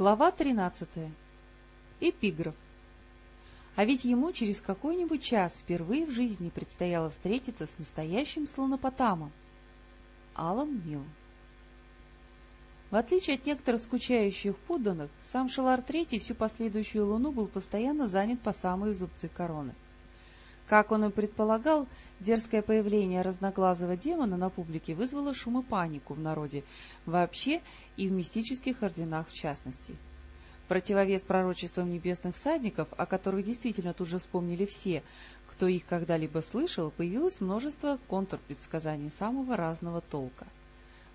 Глава 13. Эпиграф. А ведь ему через какой-нибудь час впервые в жизни предстояло встретиться с настоящим слонопотамом. Алан Милл. В отличие от некоторых скучающих подданных, сам Шелар III всю последующую луну был постоянно занят по самые зубцы короны. Как он и предполагал, дерзкое появление разноглазого демона на публике вызвало шум и панику в народе вообще и в мистических орденах в частности. Противовес пророчествам небесных всадников, о которых действительно тут же вспомнили все, кто их когда-либо слышал, появилось множество контрпредсказаний самого разного толка.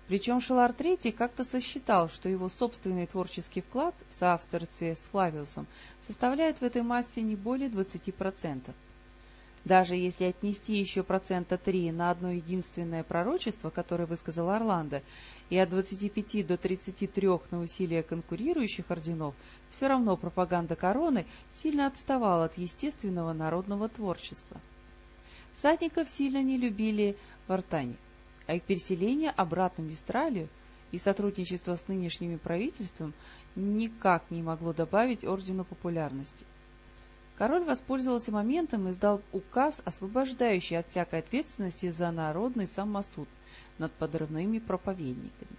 Причем Шелар III как-то сосчитал, что его собственный творческий вклад в соавторстве с Флавиусом составляет в этой массе не более 20%. Даже если отнести еще процента 3 на одно единственное пророчество, которое высказал Орландо, и от 25 до 33 на усилия конкурирующих орденов, все равно пропаганда короны сильно отставала от естественного народного творчества. Садников сильно не любили в Артане, а их переселение обратно в Вистралию и сотрудничество с нынешним правительством никак не могло добавить ордену популярности. Король воспользовался моментом и издал указ, освобождающий от всякой ответственности за народный самосуд над подрывными проповедниками.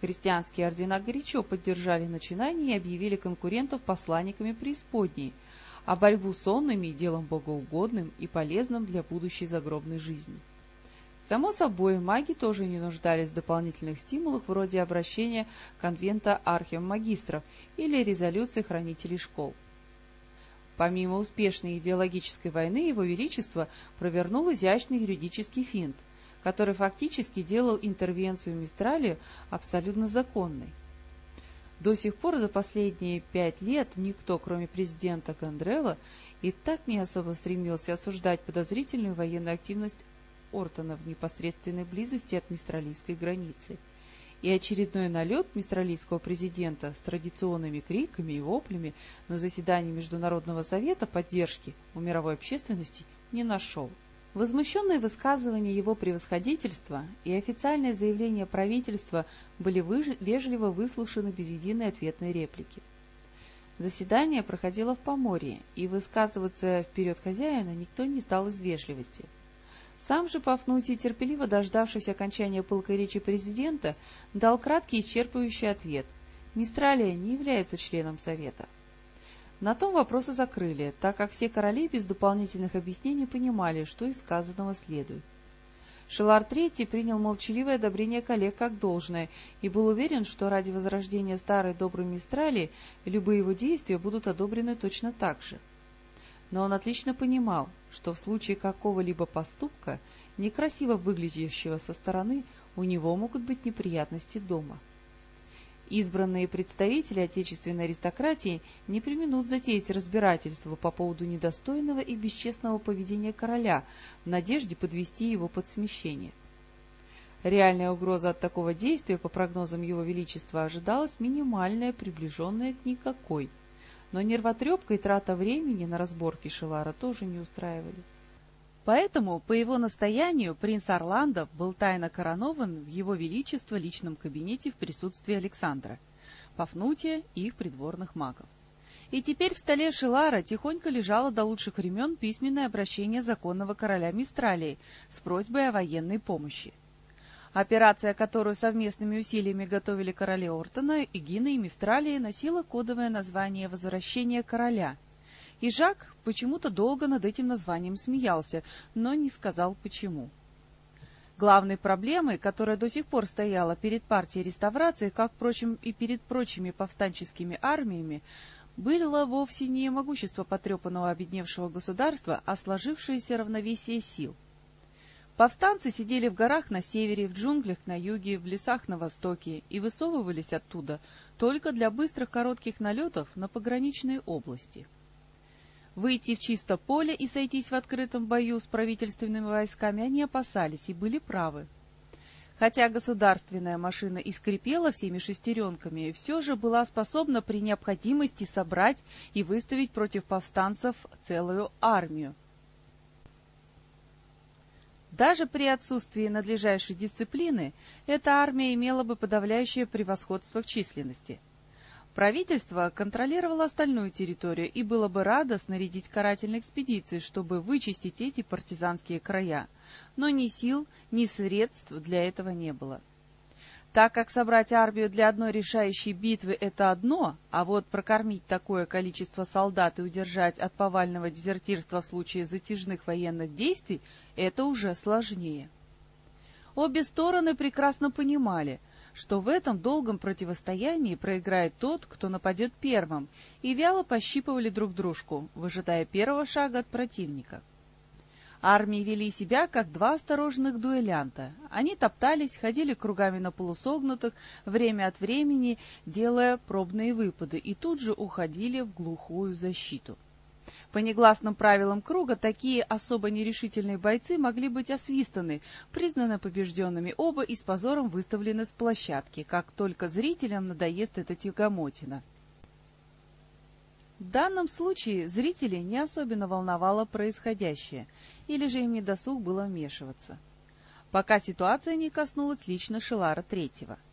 Христианские ордена горячо поддержали начинание и объявили конкурентов посланниками преисподней, а борьбу с онными – делом богоугодным и полезным для будущей загробной жизни. Само собой, маги тоже не нуждались в дополнительных стимулах вроде обращения конвента архимагистров или резолюции хранителей школ. Помимо успешной идеологической войны, Его Величество провернул изящный юридический финт, который фактически делал интервенцию в Мистралию абсолютно законной. До сих пор за последние пять лет никто, кроме президента Кандрелла, и так не особо стремился осуждать подозрительную военную активность Ортона в непосредственной близости от мистралийской границы – и очередной налет мистралийского президента с традиционными криками и воплями на заседании Международного совета поддержки у мировой общественности не нашел. Возмущенные высказывания его превосходительства и официальное заявление правительства были вежливо выслушаны без единой ответной реплики. Заседание проходило в Поморье, и высказываться вперед хозяина никто не стал из вежливости – сам же Пафнутий, терпеливо дождавшись окончания пылкой речи президента, дал краткий исчерпывающий ответ. Мистралия не является членом Совета. На том вопросы закрыли, так как все короли без дополнительных объяснений понимали, что из сказанного следует. Шелар III принял молчаливое одобрение коллег как должное и был уверен, что ради возрождения старой доброй Мистралии любые его действия будут одобрены точно так же но он отлично понимал, что в случае какого-либо поступка, некрасиво выглядящего со стороны, у него могут быть неприятности дома. Избранные представители отечественной аристократии не применут затеять разбирательство по поводу недостойного и бесчестного поведения короля в надежде подвести его под смещение. Реальная угроза от такого действия, по прогнозам Его Величества, ожидалась минимальная, приближенная к никакой – но нервотрепка и трата времени на разборки Шелара тоже не устраивали. Поэтому, по его настоянию, принц Орландов был тайно коронован в его величество личном кабинете в присутствии Александра, Пафнутия и их придворных магов. И теперь в столе Шелара тихонько лежало до лучших времен письменное обращение законного короля Мистралии с просьбой о военной помощи. Операция, которую совместными усилиями готовили короли Ортона, Игина и Мистралии, носила кодовое название «Возвращение короля». И Жак почему-то долго над этим названием смеялся, но не сказал почему. Главной проблемой, которая до сих пор стояла перед партией реставрации, как, впрочем, и перед прочими повстанческими армиями, было вовсе не могущество потрепанного обедневшего государства, а сложившееся равновесие сил — Повстанцы сидели в горах на севере, в джунглях на юге, в лесах на востоке и высовывались оттуда только для быстрых коротких налетов на пограничные области. Выйти в чисто поле и сойтись в открытом бою с правительственными войсками они опасались и были правы. Хотя государственная машина и скрипела всеми шестеренками, все же была способна при необходимости собрать и выставить против повстанцев целую армию, даже при отсутствии надлежащей дисциплины эта армия имела бы подавляющее превосходство в численности. Правительство контролировало остальную территорию и было бы радо снарядить карательные экспедиции, чтобы вычистить эти партизанские края, но ни сил, ни средств для этого не было. Так как собрать армию для одной решающей битвы – это одно, а вот прокормить такое количество солдат и удержать от повального дезертирства в случае затяжных военных действий – это уже сложнее. Обе стороны прекрасно понимали – что в этом долгом противостоянии проиграет тот, кто нападет первым, и вяло пощипывали друг дружку, выжидая первого шага от противника. Армии вели себя, как два осторожных дуэлянта. Они топтались, ходили кругами на полусогнутых, время от времени делая пробные выпады, и тут же уходили в глухую защиту. По негласным правилам круга такие особо нерешительные бойцы могли быть освистаны, признаны побежденными оба и с позором выставлены с площадки, как только зрителям надоест эта тягомотина. В данном случае зрителей не особенно волновало происходящее, или же им недосуг было вмешиваться. Пока ситуация не коснулась лично Шелара Третьего —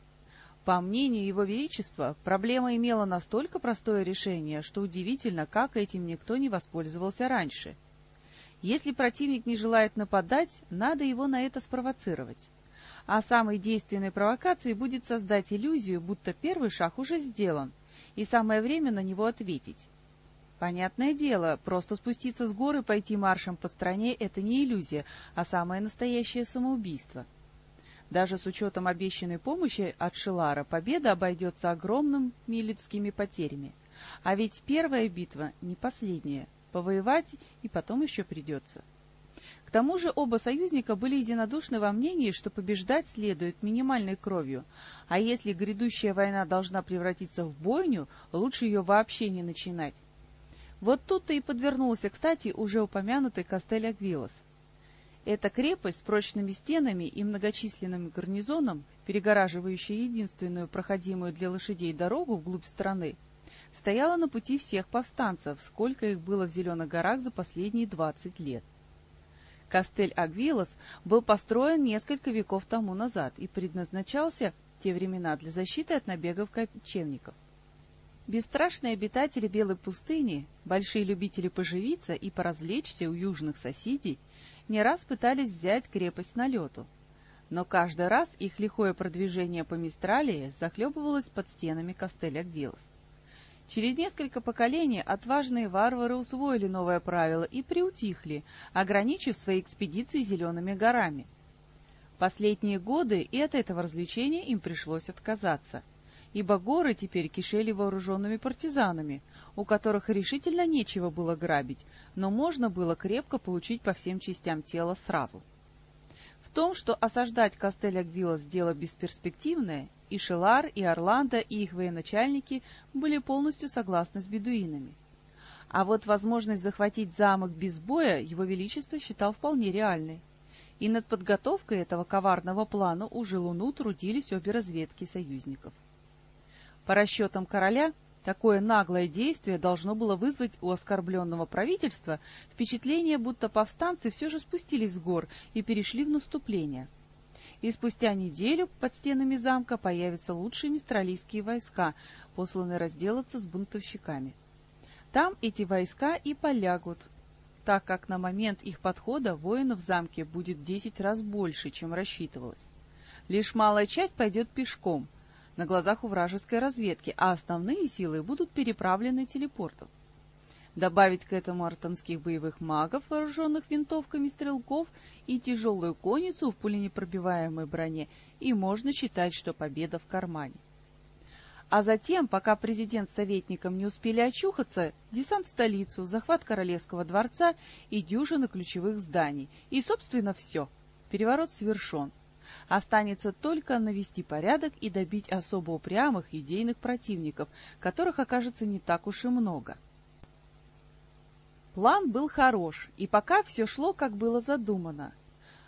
по мнению Его Величества, проблема имела настолько простое решение, что удивительно, как этим никто не воспользовался раньше. Если противник не желает нападать, надо его на это спровоцировать. А самой действенной провокацией будет создать иллюзию, будто первый шаг уже сделан, и самое время на него ответить. Понятное дело, просто спуститься с горы и пойти маршем по стране – это не иллюзия, а самое настоящее самоубийство – даже с учетом обещанной помощи от Шилара победа обойдется огромными людскими потерями. А ведь первая битва не последняя. Повоевать и потом еще придется. К тому же оба союзника были единодушны во мнении, что побеждать следует минимальной кровью, а если грядущая война должна превратиться в бойню, лучше ее вообще не начинать. Вот тут-то и подвернулся, кстати, уже упомянутый Кастель Агвилос. Эта крепость с прочными стенами и многочисленным гарнизоном, перегораживающая единственную проходимую для лошадей дорогу вглубь страны, стояла на пути всех повстанцев, сколько их было в Зеленых горах за последние 20 лет. Кастель Агвилос был построен несколько веков тому назад и предназначался в те времена для защиты от набегов кочевников. Бесстрашные обитатели Белой пустыни, большие любители поживиться и поразвлечься у южных соседей, не раз пытались взять крепость на лету. Но каждый раз их лихое продвижение по Мистралии захлебывалось под стенами Кастеля Гвилс. Через несколько поколений отважные варвары усвоили новое правило и приутихли, ограничив свои экспедиции зелеными горами. Последние годы и от этого развлечения им пришлось отказаться, ибо горы теперь кишели вооруженными партизанами, у которых решительно нечего было грабить, но можно было крепко получить по всем частям тела сразу. В том, что осаждать Кастель Агвилас дело бесперспективное, и Шелар, и Орландо, и их военачальники были полностью согласны с бедуинами. А вот возможность захватить замок без боя его величество считал вполне реальной. И над подготовкой этого коварного плана уже луну трудились обе разведки союзников. По расчетам короля, Такое наглое действие должно было вызвать у оскорбленного правительства впечатление, будто повстанцы все же спустились с гор и перешли в наступление. И спустя неделю под стенами замка появятся лучшие мистралийские войска, посланные разделаться с бунтовщиками. Там эти войска и полягут, так как на момент их подхода воинов в замке будет десять раз больше, чем рассчитывалось. Лишь малая часть пойдет пешком, на глазах у вражеской разведки, а основные силы будут переправлены телепортом. Добавить к этому артанских боевых магов, вооруженных винтовками стрелков, и тяжелую конницу в пуленепробиваемой броне, и можно считать, что победа в кармане. А затем, пока президент с советником не успели очухаться, десант в столицу, захват королевского дворца и дюжины ключевых зданий. И, собственно, все. Переворот совершен. Останется только навести порядок и добить особо упрямых идейных противников, которых окажется не так уж и много. План был хорош, и пока все шло, как было задумано.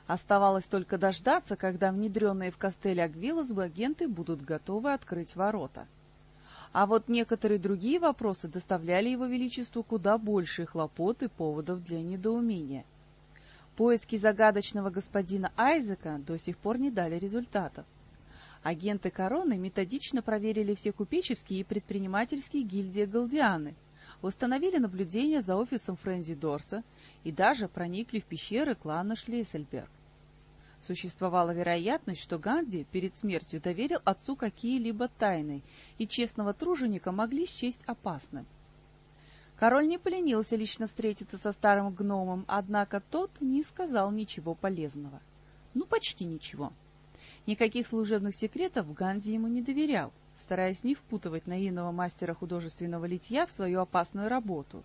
Оставалось только дождаться, когда внедренные в костель Агвилосбы агенты будут готовы открыть ворота. А вот некоторые другие вопросы доставляли его величеству куда большие хлопот и поводов для недоумения — Поиски загадочного господина Айзека до сих пор не дали результатов. Агенты короны методично проверили все купеческие и предпринимательские гильдии Галдианы, установили наблюдение за офисом Френзи Дорса и даже проникли в пещеры клана Шлессельберг. Существовала вероятность, что Ганди перед смертью доверил отцу какие-либо тайны, и честного труженика могли счесть опасным. Король не поленился лично встретиться со старым гномом, однако тот не сказал ничего полезного. Ну, почти ничего. Никаких служебных секретов Ганди ему не доверял, стараясь не впутывать наивного мастера художественного литья в свою опасную работу.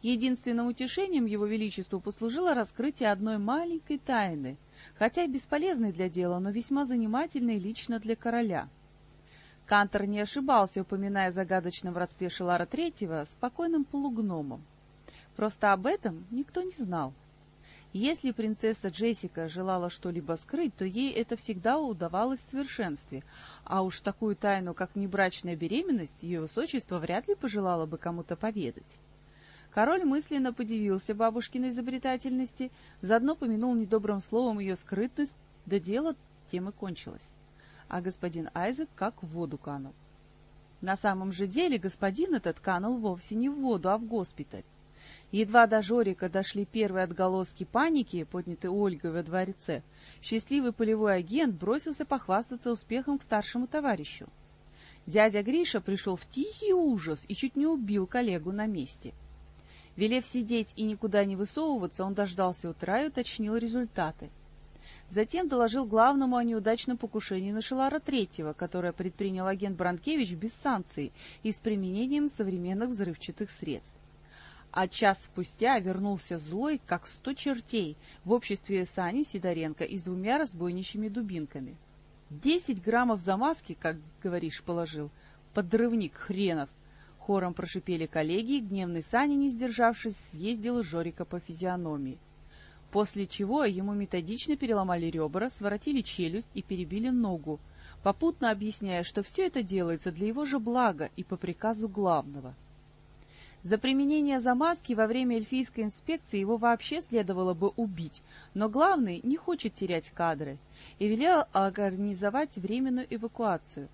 Единственным утешением его величеству послужило раскрытие одной маленькой тайны, хотя и бесполезной для дела, но весьма занимательной лично для короля — Кантор не ошибался, упоминая загадочном родстве Шелара Третьего с покойным полугномом. Просто об этом никто не знал. Если принцесса Джессика желала что-либо скрыть, то ей это всегда удавалось в совершенстве, а уж такую тайну, как небрачная беременность, ее высочество вряд ли пожелало бы кому-то поведать. Король мысленно подивился бабушкиной изобретательности, заодно помянул недобрым словом ее скрытность, да дело тем и кончилось а господин Айзек как в воду канул. На самом же деле господин этот канул вовсе не в воду, а в госпиталь. Едва до Жорика дошли первые отголоски паники, поднятые Ольгой во дворце, счастливый полевой агент бросился похвастаться успехом к старшему товарищу. Дядя Гриша пришел в тихий ужас и чуть не убил коллегу на месте. Велев сидеть и никуда не высовываться, он дождался утра и уточнил результаты. Затем доложил главному о неудачном покушении на Шелара Третьего, которое предпринял агент Бранкевич без санкций и с применением современных взрывчатых средств. А час спустя вернулся злой, как сто чертей, в обществе Сани Сидоренко и с двумя разбойничьими дубинками. «Десять граммов замазки, как, говоришь, положил. Подрывник хренов!» Хором прошипели коллеги, гневный Саня, не сдержавшись, съездил Жорика по физиономии после чего ему методично переломали ребра, своротили челюсть и перебили ногу, попутно объясняя, что все это делается для его же блага и по приказу главного. За применение замазки во время эльфийской инспекции его вообще следовало бы убить, но главный не хочет терять кадры и велел организовать временную эвакуацию.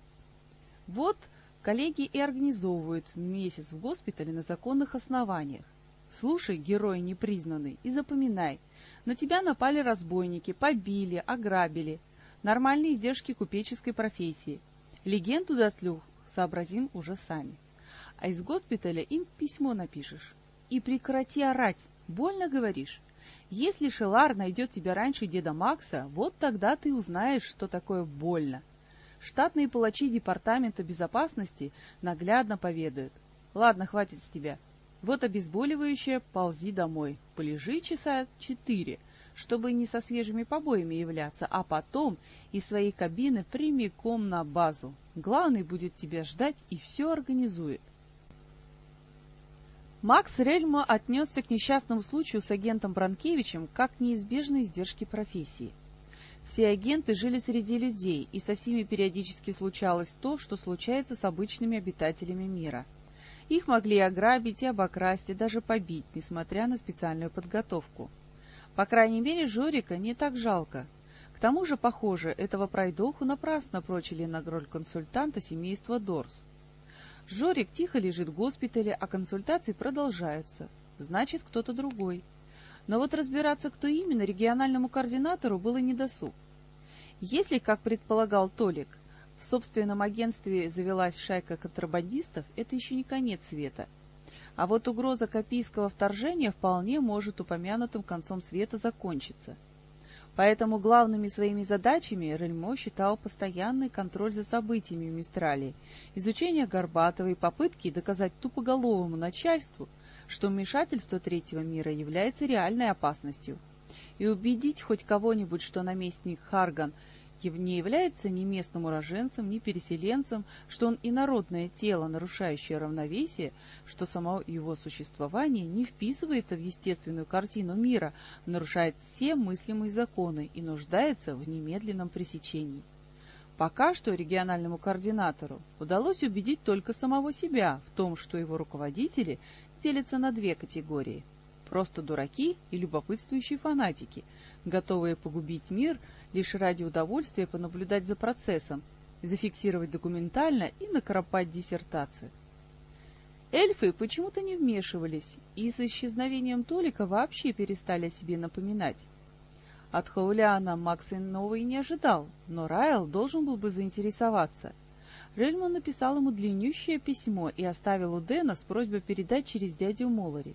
Вот коллеги и организовывают месяц в госпитале на законных основаниях. Слушай, герой непризнанный, и запоминай – на тебя напали разбойники, побили, ограбили. Нормальные издержки купеческой профессии. Легенду до слух сообразим уже сами. А из госпиталя им письмо напишешь. И прекрати орать, больно говоришь. Если Шелар найдет тебя раньше деда Макса, вот тогда ты узнаешь, что такое больно. Штатные палачи Департамента безопасности наглядно поведают. Ладно, хватит с тебя. Вот обезболивающее, ползи домой. Полежи часа четыре, чтобы не со свежими побоями являться, а потом из своей кабины прямиком на базу. Главный будет тебя ждать и все организует. Макс Рельмо отнесся к несчастному случаю с агентом Бранкевичем как к неизбежной издержке профессии. Все агенты жили среди людей, и со всеми периодически случалось то, что случается с обычными обитателями мира – их могли ограбить и обокрасть, и даже побить, несмотря на специальную подготовку. По крайней мере, Жорика не так жалко. К тому же, похоже, этого пройдоху напрасно прочили на роль консультанта семейства Дорс. Жорик тихо лежит в госпитале, а консультации продолжаются. Значит, кто-то другой. Но вот разбираться, кто именно, региональному координатору было недосуг. Если, как предполагал Толик, в собственном агентстве завелась шайка контрабандистов, это еще не конец света. А вот угроза копийского вторжения вполне может упомянутым концом света закончиться. Поэтому главными своими задачами Рельмо считал постоянный контроль за событиями в Мистралии, изучение Горбатова и попытки доказать тупоголовому начальству, что вмешательство третьего мира является реальной опасностью, и убедить хоть кого-нибудь, что наместник Харган – не является ни местным уроженцем, ни переселенцем, что он инородное тело, нарушающее равновесие, что само его существование не вписывается в естественную картину мира, нарушает все мыслимые законы и нуждается в немедленном пресечении. Пока что региональному координатору удалось убедить только самого себя в том, что его руководители делятся на две категории – просто дураки и любопытствующие фанатики, готовые погубить мир лишь ради удовольствия понаблюдать за процессом, зафиксировать документально и накропать диссертацию. Эльфы почему-то не вмешивались, и с исчезновением Толика вообще перестали о себе напоминать. От Хауляна Макс иного и не ожидал, но Райл должен был бы заинтересоваться. Рельман написал ему длиннющее письмо и оставил у Дэна с просьбой передать через дядю Моллари,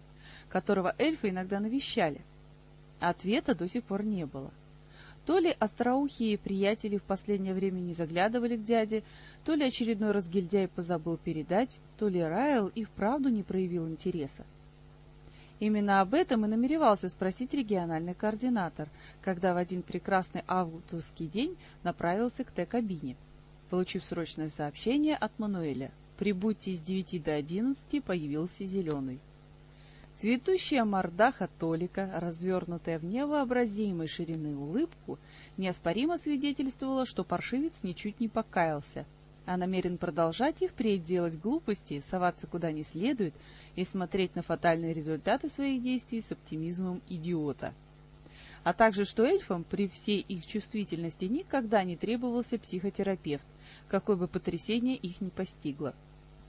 которого эльфы иногда навещали. Ответа до сих пор не было. То ли остроухие приятели в последнее время не заглядывали к дяде, то ли очередной разгильдяй позабыл передать, то ли Райл и вправду не проявил интереса. Именно об этом и намеревался спросить региональный координатор, когда в один прекрасный августовский день направился к Т-кабине, получив срочное сообщение от Мануэля. «Прибудьте с 9 до 11» появился зеленый. Цветущая мордаха Толика, развернутая в невообразимой ширины улыбку, неоспоримо свидетельствовала, что паршивец ничуть не покаялся — а намерен продолжать и впредь глупости, соваться куда не следует и смотреть на фатальные результаты своих действий с оптимизмом идиота. А также, что эльфам при всей их чувствительности никогда не требовался психотерапевт, какое бы потрясение их ни постигло.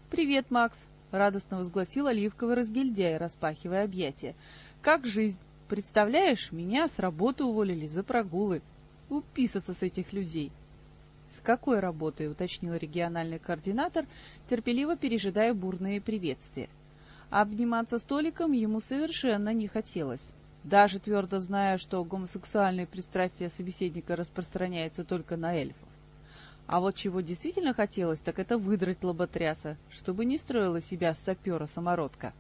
«Привет, Макс!» — радостно возгласил оливковый разгильдяй, распахивая объятия. «Как жизнь? Представляешь, меня с работы уволили за прогулы. Уписаться с этих людей!» «С какой работой?» — уточнил региональный координатор, терпеливо пережидая бурные приветствия. Обниматься столиком ему совершенно не хотелось. Даже твердо зная, что гомосексуальные пристрастия собеседника распространяются только на эльфов. А вот чего действительно хотелось, так это выдрать лоботряса, чтобы не строила себя сапера-самородка.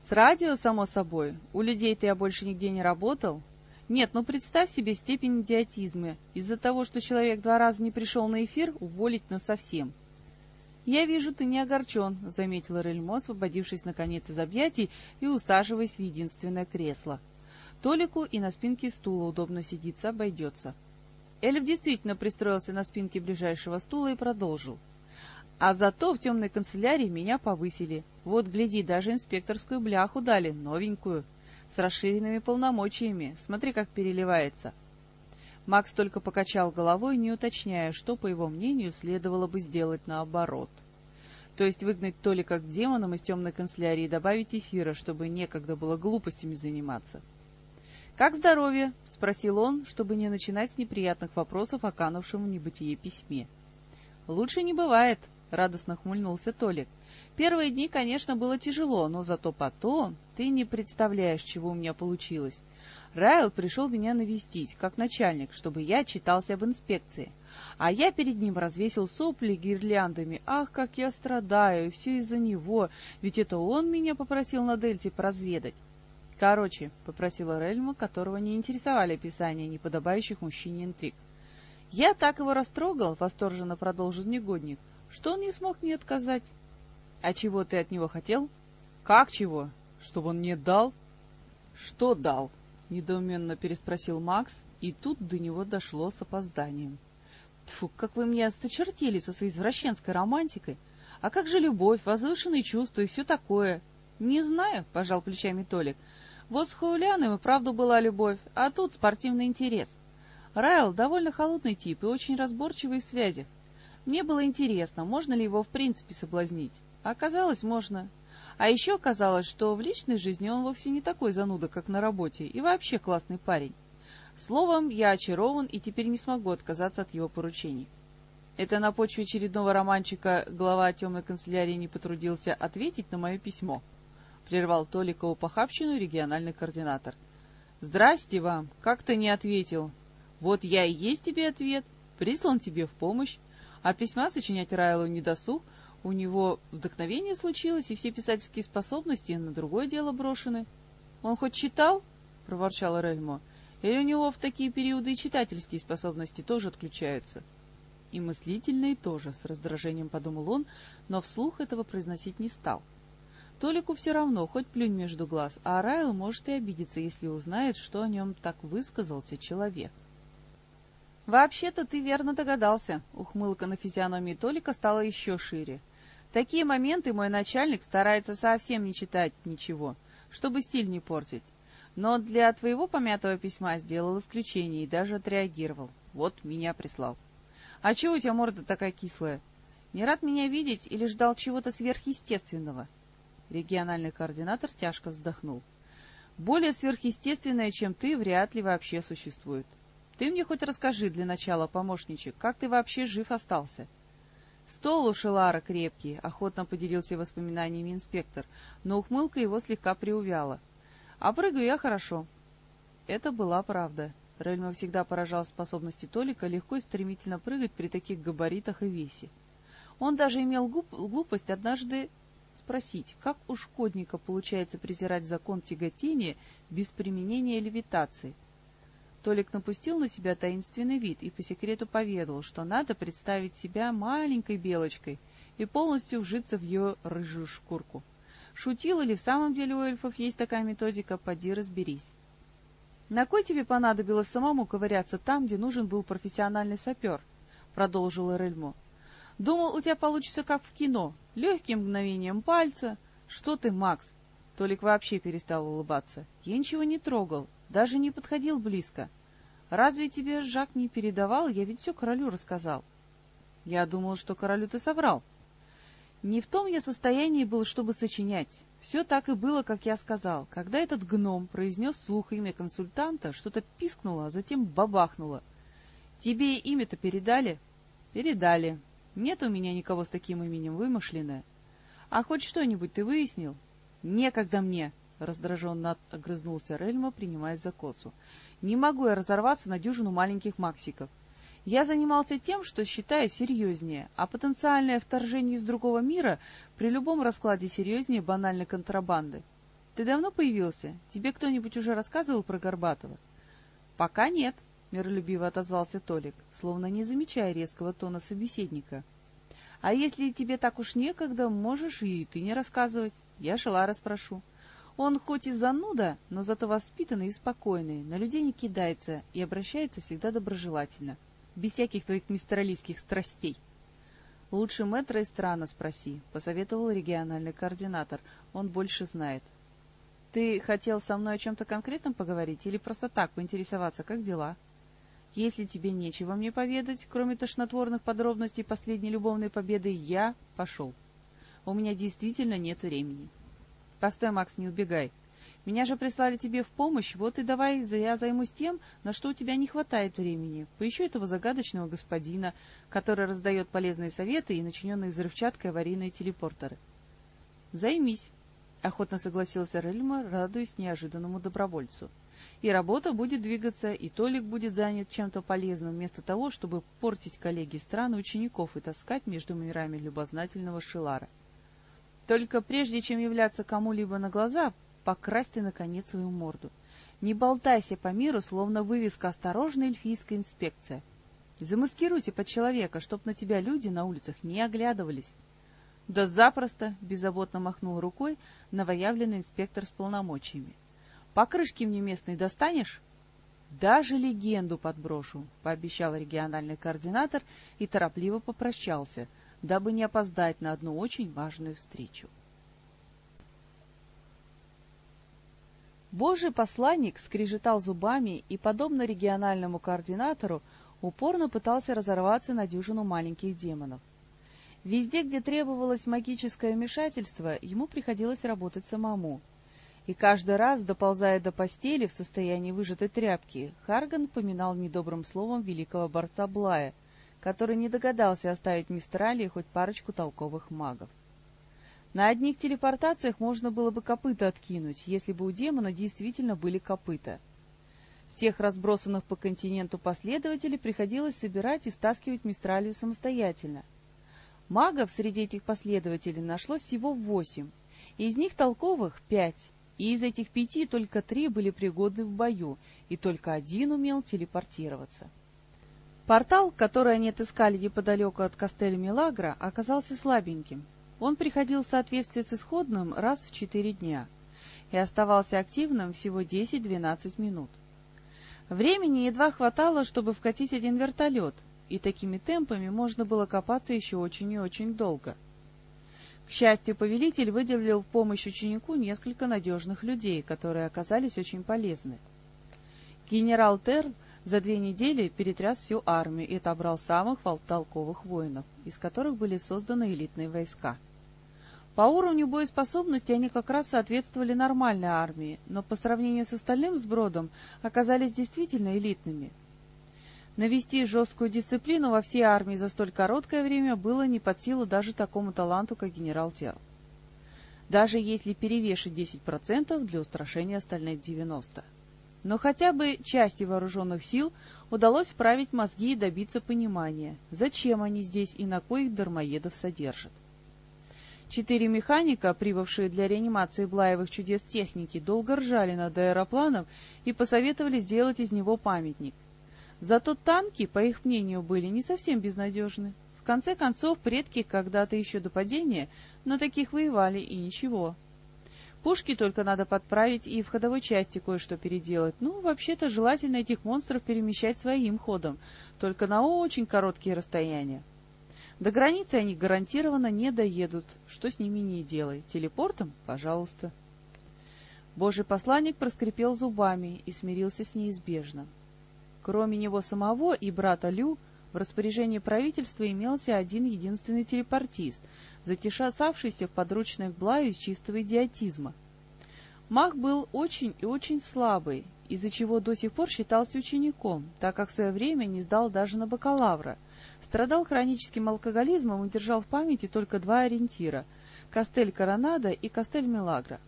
С радио, само собой. У людей-то я больше нигде не работал, нет, ну представь себе степень идиотизма. Из-за того, что человек два раза не пришел на эфир, уволить насовсем. «Я вижу, ты не огорчен», — заметила Рельмо, освободившись наконец из объятий и усаживаясь в единственное кресло. Толику и на спинке стула удобно сидится, обойдется. Эльф действительно пристроился на спинке ближайшего стула и продолжил. «А зато в темной канцелярии меня повысили. Вот, гляди, даже инспекторскую бляху дали, новенькую с расширенными полномочиями. Смотри, как переливается. Макс только покачал головой, не уточняя, что, по его мнению, следовало бы сделать наоборот. То есть выгнать Толи как демоном из темной канцелярии и добавить эфира, чтобы некогда было глупостями заниматься. «Как здоровье?» — спросил он, чтобы не начинать с неприятных вопросов о канувшем в небытие письме. «Лучше не бывает», — радостно хмыльнулся Толик. Первые дни, конечно, было тяжело, но зато потом ты не представляешь, чего у меня получилось. Райл пришел меня навестить, как начальник, чтобы я читался об инспекции. А я перед ним развесил сопли гирляндами. Ах, как я страдаю, и все из-за него, ведь это он меня попросил на Дельте поразведать. Короче, попросила Рельма, которого не интересовали описания неподобающих мужчине интриг. Я так его растрогал, восторженно продолжил негодник, что он не смог мне отказать. «А чего ты от него хотел?» «Как чего? Чтобы он мне дал?» «Что дал?» — недоуменно переспросил Макс, и тут до него дошло с опозданием. «Тьфу, как вы мне осточертели со своей извращенской романтикой! А как же любовь, возвышенные чувства и все такое?» «Не знаю», — пожал плечами Толик. «Вот с Хауляном и правда была любовь, а тут спортивный интерес. Райл довольно холодный тип и очень разборчивый в связях. Мне было интересно, можно ли его в принципе соблазнить. Оказалось, можно. А еще оказалось, что в личной жизни он вовсе не такой зануда, как на работе, и вообще классный парень. Словом, я очарован и теперь не смогу отказаться от его поручений. Это на почве очередного романчика глава темной канцелярии не потрудился ответить на мое письмо. Прервал Толикову похабщину региональный координатор. «Здрасте вам! Как ты не ответил? Вот я и есть тебе ответ. Прислан тебе в помощь. А письма сочинять Райлу не досуг, у него вдохновение случилось, и все писательские способности на другое дело брошены. Он хоть читал? — проворчала Рельмо. — Или у него в такие периоды и читательские способности тоже отключаются? И мыслительные тоже, — с раздражением подумал он, но вслух этого произносить не стал. Толику все равно, хоть плюнь между глаз, а Райл может и обидеться, если узнает, что о нем так высказался человек. «Вообще-то ты верно догадался», — ухмылка на физиономии Толика стала еще шире такие моменты мой начальник старается совсем не читать ничего, чтобы стиль не портить. Но для твоего помятого письма сделал исключение и даже отреагировал. Вот меня прислал. «А чего у тебя морда такая кислая? Не рад меня видеть или ждал чего-то сверхъестественного?» Региональный координатор тяжко вздохнул. «Более сверхъестественное, чем ты, вряд ли вообще существует. Ты мне хоть расскажи для начала, помощничек, как ты вообще жив остался?» «Стол у Шелара крепкий», — охотно поделился воспоминаниями инспектор, но ухмылка его слегка приувяла. «А прыгаю я хорошо». Это была правда. Рельма всегда поражал способности Толика легко и стремительно прыгать при таких габаритах и весе. Он даже имел глупость однажды спросить, как у шкодника получается презирать закон тяготения без применения левитации. Толик напустил на себя таинственный вид и по секрету поведал, что надо представить себя маленькой белочкой и полностью вжиться в ее рыжую шкурку. Шутил или в самом деле у эльфов есть такая методика, поди разберись. «На кой тебе понадобилось самому ковыряться там, где нужен был профессиональный сапер?» — продолжил Эрельмо. «Думал, у тебя получится как в кино, легким мгновением пальца. Что ты, Макс?» Толик вообще перестал улыбаться. «Я ничего не трогал, даже не подходил близко. Разве тебе Жак не передавал? Я ведь все королю рассказал». «Я думал, что королю ты соврал». «Не в том я состоянии был, чтобы сочинять. Все так и было, как я сказал. Когда этот гном произнес вслух имя консультанта, что-то пискнуло, а затем бабахнуло. «Тебе имя-то передали?» «Передали. Нет у меня никого с таким именем вымышленное. А хоть что-нибудь ты выяснил?» «Некогда мне!» — раздраженно огрызнулся Рельма, принимаясь за косу. «Не могу я разорваться на дюжину маленьких максиков. Я занимался тем, что считаю серьезнее, а потенциальное вторжение из другого мира при любом раскладе серьезнее банальной контрабанды. Ты давно появился? Тебе кто-нибудь уже рассказывал про Горбатова? — Пока нет, — миролюбиво отозвался Толик, словно не замечая резкого тона собеседника. — А если тебе так уж некогда, можешь и ты не рассказывать. Я Шелара спрошу. Он хоть и зануда, но зато воспитанный и спокойный, на людей не кидается и обращается всегда доброжелательно. — без всяких твоих мистералийских страстей. — Лучше мэтра из страна спроси, — посоветовал региональный координатор. Он больше знает. — Ты хотел со мной о чем-то конкретном поговорить или просто так поинтересоваться, как дела? Если тебе нечего мне поведать, кроме тошнотворных подробностей последней любовной победы, я пошел. У меня действительно нет времени. — Постой, Макс, не убегай. — меня же прислали тебе в помощь, вот и давай я займусь тем, на что у тебя не хватает времени. Поищу этого загадочного господина, который раздает полезные советы и начиненные взрывчаткой аварийные телепортеры. Займись, — охотно согласился Рельма, радуясь неожиданному добровольцу. И работа будет двигаться, и Толик будет занят чем-то полезным, вместо того, чтобы портить коллеги страны учеников и таскать между мирами любознательного Шилара. Только прежде чем являться кому-либо на глаза, покрась ты, наконец, свою морду. Не болтайся по миру, словно вывеска «Осторожная эльфийская инспекция». Замаскируйся под человека, чтоб на тебя люди на улицах не оглядывались. — Да запросто! — беззаботно махнул рукой новоявленный инспектор с полномочиями. — Покрышки мне местные достанешь? — Даже легенду подброшу, — пообещал региональный координатор и торопливо попрощался, дабы не опоздать на одну очень важную встречу. Божий посланник скрежетал зубами и, подобно региональному координатору, упорно пытался разорваться на дюжину маленьких демонов. Везде, где требовалось магическое вмешательство, ему приходилось работать самому. И каждый раз, доползая до постели в состоянии выжатой тряпки, Харган поминал недобрым словом великого борца Блая, который не догадался оставить Мистралии хоть парочку толковых магов. На одних телепортациях можно было бы копыта откинуть, если бы у демона действительно были копыта. Всех разбросанных по континенту последователей приходилось собирать и стаскивать Мистралию самостоятельно. Магов среди этих последователей нашлось всего восемь, из них толковых — пять, и из этих пяти только три были пригодны в бою, и только один умел телепортироваться. Портал, который они отыскали неподалеку от Кастель Милагра, оказался слабеньким, он приходил в соответствии с исходным раз в четыре дня и оставался активным всего 10-12 минут. Времени едва хватало, чтобы вкатить один вертолет, и такими темпами можно было копаться еще очень и очень долго. К счастью, повелитель выделил в помощь ученику несколько надежных людей, которые оказались очень полезны. Генерал Терн За две недели перетряс всю армию и отобрал самых толковых воинов, из которых были созданы элитные войска. По уровню боеспособности они как раз соответствовали нормальной армии, но по сравнению с остальным сбродом оказались действительно элитными. Навести жесткую дисциплину во всей армии за столь короткое время было не под силу даже такому таланту, как генерал Терл. Даже если перевешать 10% для устрашения остальных 90%. Но хотя бы части вооруженных сил удалось вправить мозги и добиться понимания, зачем они здесь и на кой их дармоедов содержат. Четыре механика, прибывшие для реанимации Блаевых чудес техники, долго ржали над аэропланом и посоветовали сделать из него памятник. Зато танки, по их мнению, были не совсем безнадежны. В конце концов, предки когда-то еще до падения на таких воевали и ничего. Пушки только надо подправить и в ходовой части кое-что переделать. Ну, вообще-то, желательно этих монстров перемещать своим ходом, только на очень короткие расстояния. До границы они гарантированно не доедут. Что с ними не делай. Телепортом? Пожалуйста. Божий посланник проскрипел зубами и смирился с неизбежным. Кроме него самого и брата Лю, в распоряжении правительства имелся один единственный телепортист, затесавшийся в подручных Блаю из чистого идиотизма. Маг был очень и очень слабый, из-за чего до сих пор считался учеником, так как в свое время не сдал даже на бакалавра. Страдал хроническим алкоголизмом и держал в памяти только два ориентира – Кастель Коронада и Кастель Мелагра.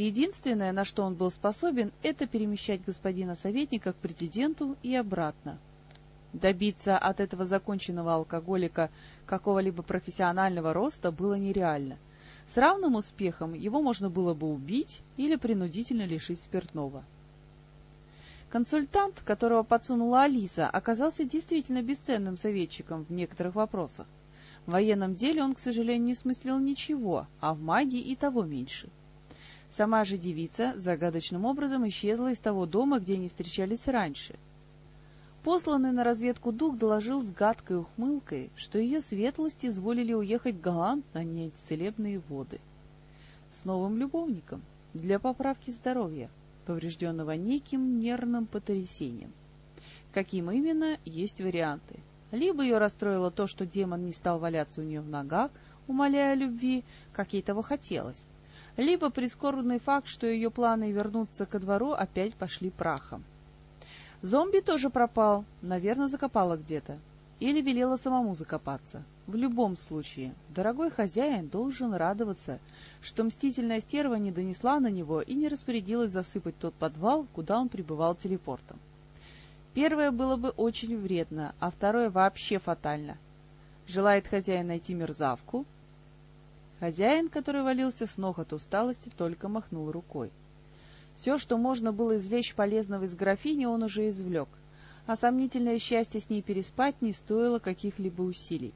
Единственное, на что он был способен, это перемещать господина советника к президенту и обратно. Добиться от этого законченного алкоголика какого-либо профессионального роста было нереально. С равным успехом его можно было бы убить или принудительно лишить спиртного. Консультант, которого подсунула Алиса, оказался действительно бесценным советчиком в некоторых вопросах. В военном деле он, к сожалению, не смыслил ничего, а в магии и того меньше. Сама же девица загадочным образом исчезла из того дома, где они встречались раньше — Посланный на разведку дух доложил с гадкой ухмылкой, что ее светлость изволили уехать в Голланд на неицелебные воды. С новым любовником, для поправки здоровья, поврежденного неким нервным потрясением. Каким именно, есть варианты. Либо ее расстроило то, что демон не стал валяться у нее в ногах, умоляя любви, как ей того хотелось, либо прискорбный факт, что ее планы вернуться ко двору опять пошли прахом. Зомби тоже пропал, наверное, закопала где-то. Или велела самому закопаться. В любом случае, дорогой хозяин должен радоваться, что мстительная стерва не донесла на него и не распорядилась засыпать тот подвал, куда он прибывал телепортом. Первое было бы очень вредно, а второе вообще фатально. Желает хозяин найти мерзавку? Хозяин, который валился с ног от усталости, только махнул рукой. Все, что можно было извлечь полезного из графини, он уже извлек, а сомнительное счастье с ней переспать не стоило каких-либо усилий.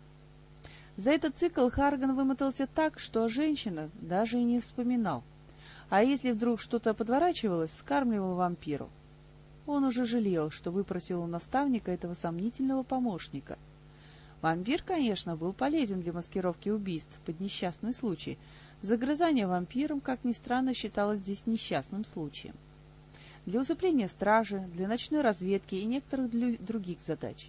За этот цикл Харган вымотался так, что о женщинах даже и не вспоминал. А если вдруг что-то подворачивалось, скармливал вампиру. Он уже жалел, что выпросил у наставника этого сомнительного помощника. Вампир, конечно, был полезен для маскировки убийств под несчастный случай — Загрызание вампиром, как ни странно, считалось здесь несчастным случаем. Для усыпления стражи, для ночной разведки и некоторых других задач.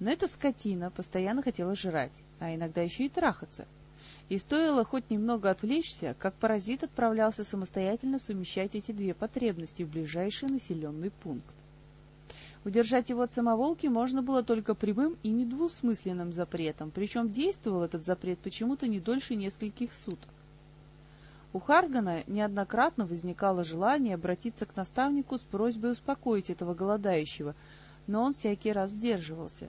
Но эта скотина постоянно хотела жрать, а иногда еще и трахаться. И стоило хоть немного отвлечься, как паразит отправлялся самостоятельно совмещать эти две потребности в ближайший населенный пункт. Удержать его от самоволки можно было только прямым и недвусмысленным запретом, причем действовал этот запрет почему-то не дольше нескольких суток. У Харгана неоднократно возникало желание обратиться к наставнику с просьбой успокоить этого голодающего, но он всякий раз сдерживался.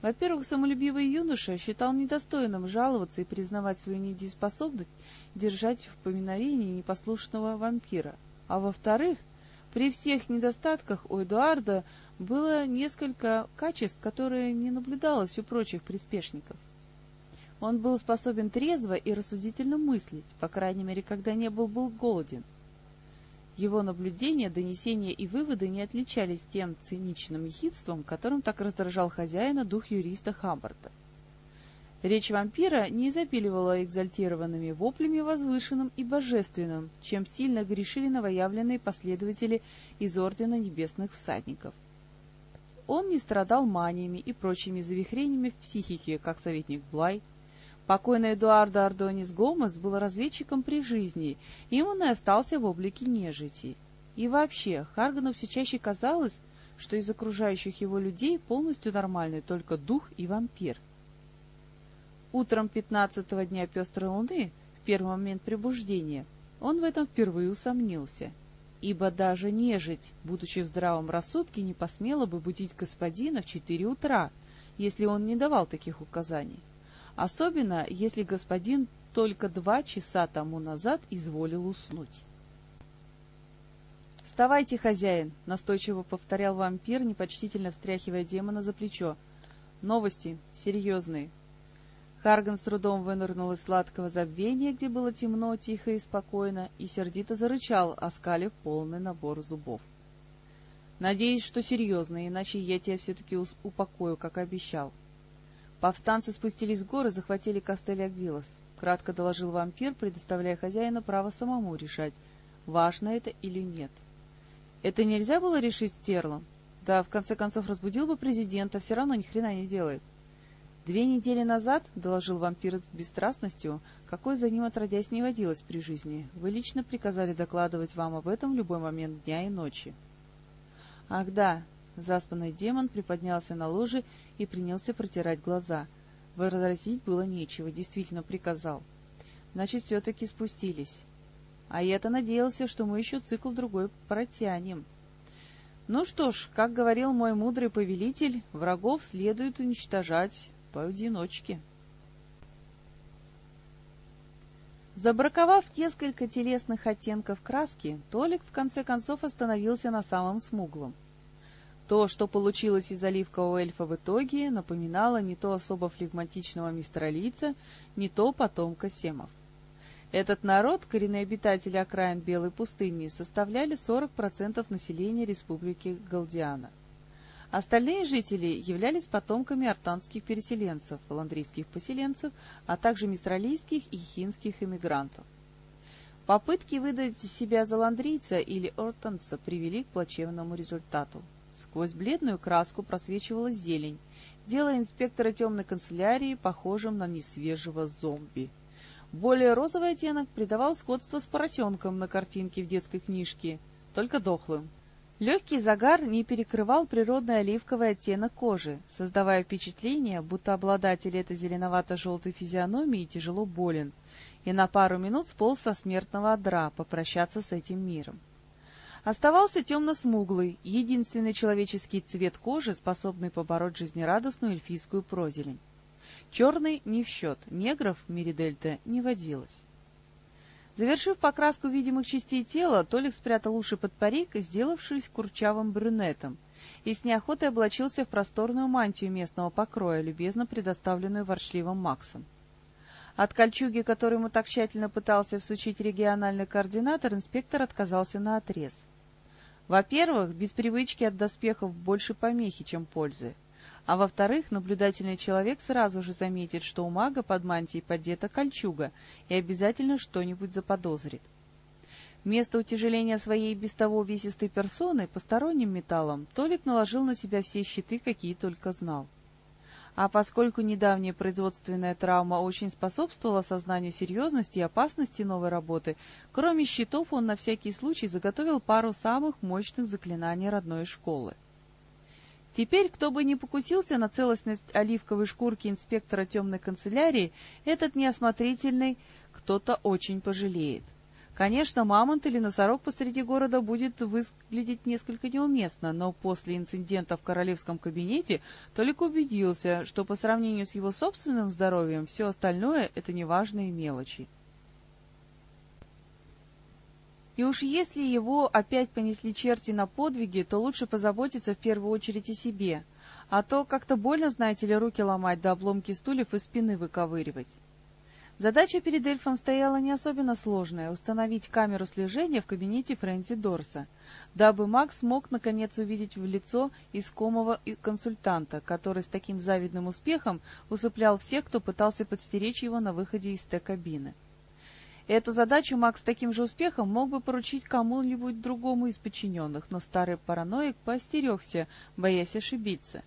Во-первых, самолюбивый юноша считал недостойным жаловаться и признавать свою недееспособность держать в поминовении непослушного вампира. А во-вторых, при всех недостатках у Эдуарда было несколько качеств, которые не наблюдалось у прочих приспешников. Он был способен трезво и рассудительно мыслить, по крайней мере, когда не был, был голоден. Его наблюдения, донесения и выводы не отличались тем циничным ехидством, которым так раздражал хозяина дух юриста Хамбарта. Речь вампира не изобиливала экзальтированными воплями возвышенным и божественным, чем сильно грешили новоявленные последователи из Ордена Небесных Всадников — он не страдал маниями и прочими завихрениями в психике, как советник Блай. Покойный Эдуардо Ардонис Гомес был разведчиком при жизни, и он и остался в облике нежити. И вообще, Харгану все чаще казалось, что из окружающих его людей полностью нормальны только дух и вампир. Утром пятнадцатого дня пестрой луны, в первый момент пробуждения, он в этом впервые усомнился — ибо даже нежить, будучи в здравом рассудке, не посмела бы будить господина в четыре утра, если он не давал таких указаний. Особенно, если господин только два часа тому назад изволил уснуть. «Вставайте, хозяин!» — настойчиво повторял вампир, непочтительно встряхивая демона за плечо. «Новости. Серьезные. Харган с трудом вынырнул из сладкого забвения, где было темно, тихо и спокойно, и сердито зарычал, оскалив полный набор зубов. «Надеюсь, что серьезно, иначе я тебя все-таки упокою, как обещал». Повстанцы спустились с горы захватили Кастель Агвилос. Кратко доложил вампир, предоставляя хозяину право самому решать, важно это или нет. Это нельзя было решить с Терлом? Да, в конце концов, разбудил бы президента, все равно ни хрена не делает. «Две недели назад, — доложил вампир с бесстрастностью, — какой за ним отродясь не водилось при жизни, вы лично приказали докладывать вам об этом в любой момент дня и ночи». «Ах да!» — заспанный демон приподнялся на ложе и принялся протирать глаза. Возразить было нечего, действительно приказал. «Значит, все-таки спустились. А я-то надеялся, что мы еще цикл другой протянем». Ну что ж, как говорил мой мудрый повелитель, врагов следует уничтожать поодиночке. Забраковав несколько телесных оттенков краски, Толик в конце концов остановился на самом смуглом. То, что получилось из оливкового эльфа в итоге, напоминало не то особо флегматичного мистралийца, не то потомка семов. Этот народ, коренные обитатели окраин Белой пустыни, составляли 40% населения республики Галдиана – Остальные жители являлись потомками артанских переселенцев, ландрийских поселенцев, а также мистралийских и хинских иммигрантов. Попытки выдать себя за ландрийца или ортанца привели к плачевному результату. Сквозь бледную краску просвечивала зелень, делая инспектора темной канцелярии похожим на несвежего зомби. Более розовый оттенок придавал сходство с поросенком на картинке в детской книжке, только дохлым. Легкий загар не перекрывал природный оливковый оттенок кожи, создавая впечатление, будто обладатель этой зеленовато-желтой физиономии тяжело болен, и на пару минут сполз со смертного одра попрощаться с этим миром. Оставался темно-смуглый, единственный человеческий цвет кожи, способный побороть жизнерадостную эльфийскую прозелень. Черный не в счет, негров в мире Дельта не водилось. Завершив покраску видимых частей тела, Толик спрятал уши под парик, сделавшись курчавым брюнетом, и с неохотой облачился в просторную мантию местного покроя, любезно предоставленную ворчливым Максом. От кольчуги, которую ему так тщательно пытался всучить региональный координатор, инспектор отказался на отрез. Во-первых, без привычки от доспехов больше помехи, чем пользы а во-вторых, наблюдательный человек сразу же заметит, что у мага под мантией поддета кольчуга и обязательно что-нибудь заподозрит. Вместо утяжеления своей без того весистой персоны посторонним металлом Толик наложил на себя все щиты, какие только знал. А поскольку недавняя производственная травма очень способствовала сознанию серьезности и опасности новой работы, кроме щитов он на всякий случай заготовил пару самых мощных заклинаний родной школы. Теперь, кто бы ни покусился на целостность оливковой шкурки инспектора темной канцелярии, этот неосмотрительный кто-то очень пожалеет. Конечно, мамонт или носорог посреди города будет выглядеть несколько неуместно, но после инцидента в королевском кабинете Толик убедился, что по сравнению с его собственным здоровьем все остальное — это неважные мелочи. И уж если его опять понесли черти на подвиги, то лучше позаботиться в первую очередь о себе, а то как-то больно, знаете ли, руки ломать да обломки стульев из спины выковыривать. Задача перед эльфом стояла не особенно сложная — установить камеру слежения в кабинете Фрэнси Дорса, дабы Макс мог наконец увидеть в лицо искомого консультанта, который с таким завидным успехом усыплял всех, кто пытался подстеречь его на выходе из Т-кабины. Эту задачу Макс с таким же успехом мог бы поручить кому-нибудь другому из подчиненных, но старый параноик поостерегся, боясь ошибиться.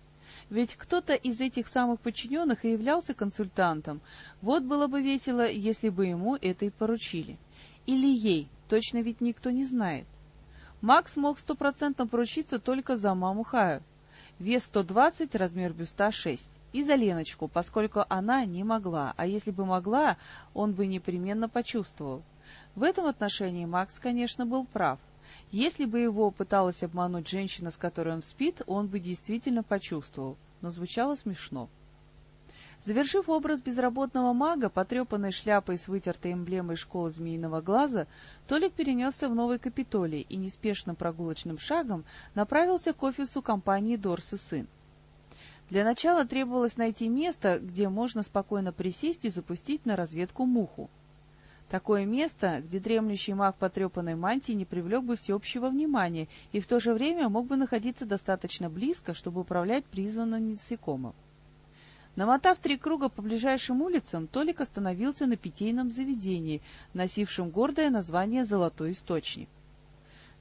Ведь кто-то из этих самых подчиненных и являлся консультантом. Вот было бы весело, если бы ему это и поручили. Или ей, точно ведь никто не знает. Макс мог стопроцентно поручиться только за маму Хаю. Вес 120, размер бюста 6 и за Леночку, поскольку она не могла, а если бы могла, он бы непременно почувствовал. В этом отношении Макс, конечно, был прав. Если бы его пыталась обмануть женщина, с которой он спит, он бы действительно почувствовал, но звучало смешно. Завершив образ безработного мага, потрепанной шляпой с вытертой эмблемой школы Змеиного Глаза, Толик перенесся в Новый Капитолий и неспешным прогулочным шагом направился к офису компании «Дорс и сын». Для начала требовалось найти место, где можно спокойно присесть и запустить на разведку муху. Такое место, где дремлющий маг потрепанной мантии не привлек бы всеобщего внимания и в то же время мог бы находиться достаточно близко, чтобы управлять призванным насекомым. Намотав три круга по ближайшим улицам, Толик остановился на питейном заведении, носившем гордое название «Золотой источник».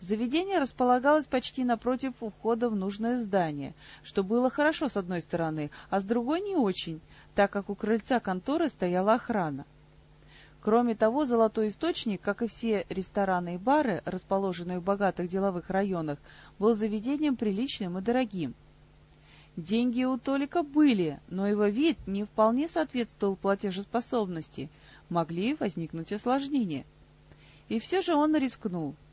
Заведение располагалось почти напротив входа в нужное здание, что было хорошо с одной стороны, а с другой не очень, так как у крыльца конторы стояла охрана. Кроме того, «Золотой источник», как и все рестораны и бары, расположенные в богатых деловых районах, был заведением приличным и дорогим. Деньги у Толика были, но его вид не вполне соответствовал платежеспособности, могли возникнуть осложнения. И все же он рискнул —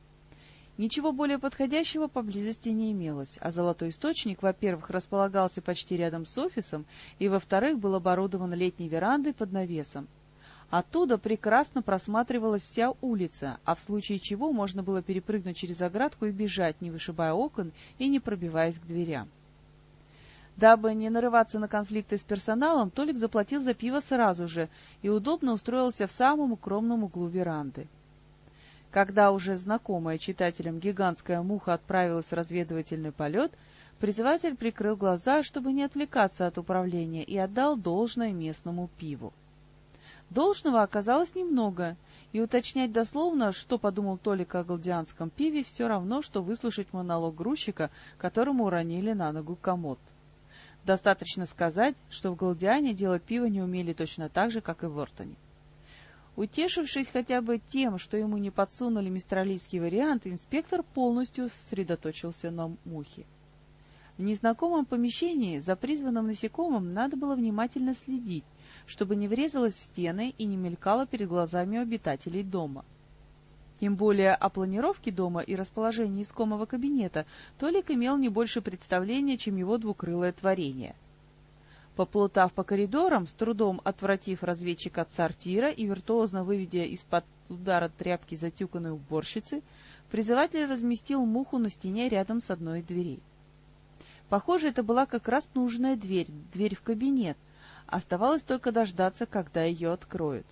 Ничего более подходящего поблизости не имелось, а золотой источник, во-первых, располагался почти рядом с офисом, и, во-вторых, был оборудован летней верандой под навесом. Оттуда прекрасно просматривалась вся улица, а в случае чего можно было перепрыгнуть через оградку и бежать, не вышибая окон и не пробиваясь к дверям. Дабы не нарываться на конфликты с персоналом, Толик заплатил за пиво сразу же и удобно устроился в самом укромном углу веранды. Когда уже знакомая читателям гигантская муха отправилась в разведывательный полет, призыватель прикрыл глаза, чтобы не отвлекаться от управления, и отдал должное местному пиву. Должного оказалось немного, и уточнять дословно, что подумал Толик о галдианском пиве, все равно, что выслушать монолог грузчика, которому уронили на ногу комод. Достаточно сказать, что в Галдиане делать пиво не умели точно так же, как и в Ортоне. Утешившись хотя бы тем, что ему не подсунули мистралийский вариант, инспектор полностью сосредоточился на мухе. В незнакомом помещении за призванным насекомым надо было внимательно следить, чтобы не врезалось в стены и не мелькало перед глазами обитателей дома. Тем более о планировке дома и расположении искомого кабинета Толик имел не больше представления, чем его двукрылое творение — Поплутав по коридорам, с трудом отвратив разведчика от сортира и виртуозно выведя из-под удара тряпки затюканной уборщицы, призыватель разместил муху на стене рядом с одной из дверей. Похоже, это была как раз нужная дверь, дверь в кабинет. Оставалось только дождаться, когда ее откроют.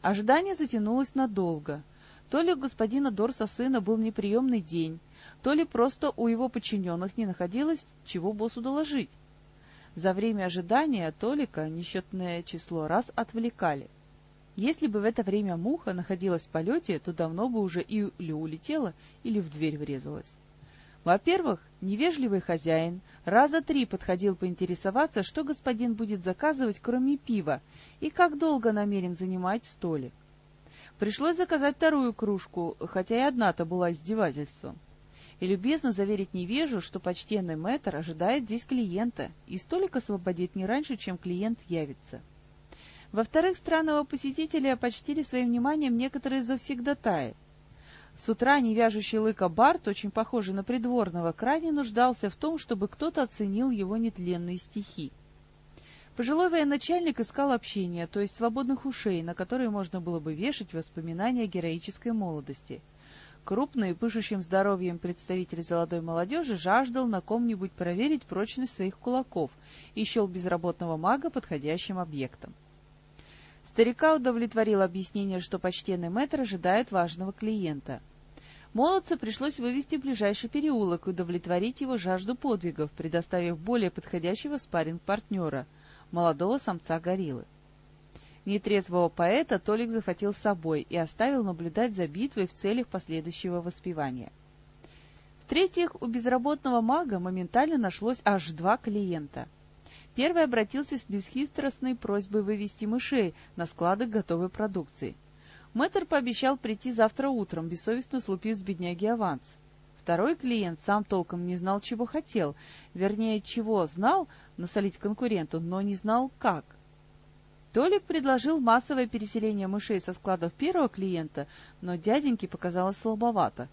Ожидание затянулось надолго. То ли у господина Дорса сына был неприемный день, то ли просто у его подчиненных не находилось, чего боссу доложить. За время ожидания Толика несчетное число раз отвлекали. Если бы в это время муха находилась в полете, то давно бы уже или улетела, или в дверь врезалась. Во-первых, невежливый хозяин раза три подходил поинтересоваться, что господин будет заказывать, кроме пива, и как долго намерен занимать столик. Пришлось заказать вторую кружку, хотя и одна-то была издевательством и любезно заверить невежу, что почтенный мэтр ожидает здесь клиента и столик освободит не раньше, чем клиент явится. Во-вторых, странного посетителя почтили своим вниманием некоторые завсегдатаи. С утра невяжущий лыка Барт, очень похожий на придворного, крайне нуждался в том, чтобы кто-то оценил его нетленные стихи. Пожилой военачальник искал общения, то есть свободных ушей, на которые можно было бы вешать воспоминания о героической молодости — Крупный и пышущим здоровьем представитель золотой молодежи жаждал на ком-нибудь проверить прочность своих кулаков и счел безработного мага подходящим объектом. Старика удовлетворил объяснение, что почтенный мэтр ожидает важного клиента. Молодца пришлось вывести в ближайший переулок и удовлетворить его жажду подвигов, предоставив более подходящего спарринг-партнера, молодого самца гориллы. Нетрезвого поэта Толик захватил с собой и оставил наблюдать за битвой в целях последующего воспевания. В-третьих, у безработного мага моментально нашлось аж два клиента. Первый обратился с бесхитростной просьбой вывести мышей на склады готовой продукции. Мэтр пообещал прийти завтра утром, бессовестно слупив с бедняги аванс. Второй клиент сам толком не знал, чего хотел, вернее, чего знал насолить конкуренту, но не знал, как. Толик предложил массовое переселение мышей со складов первого клиента, но дяденьке показалось слабовато.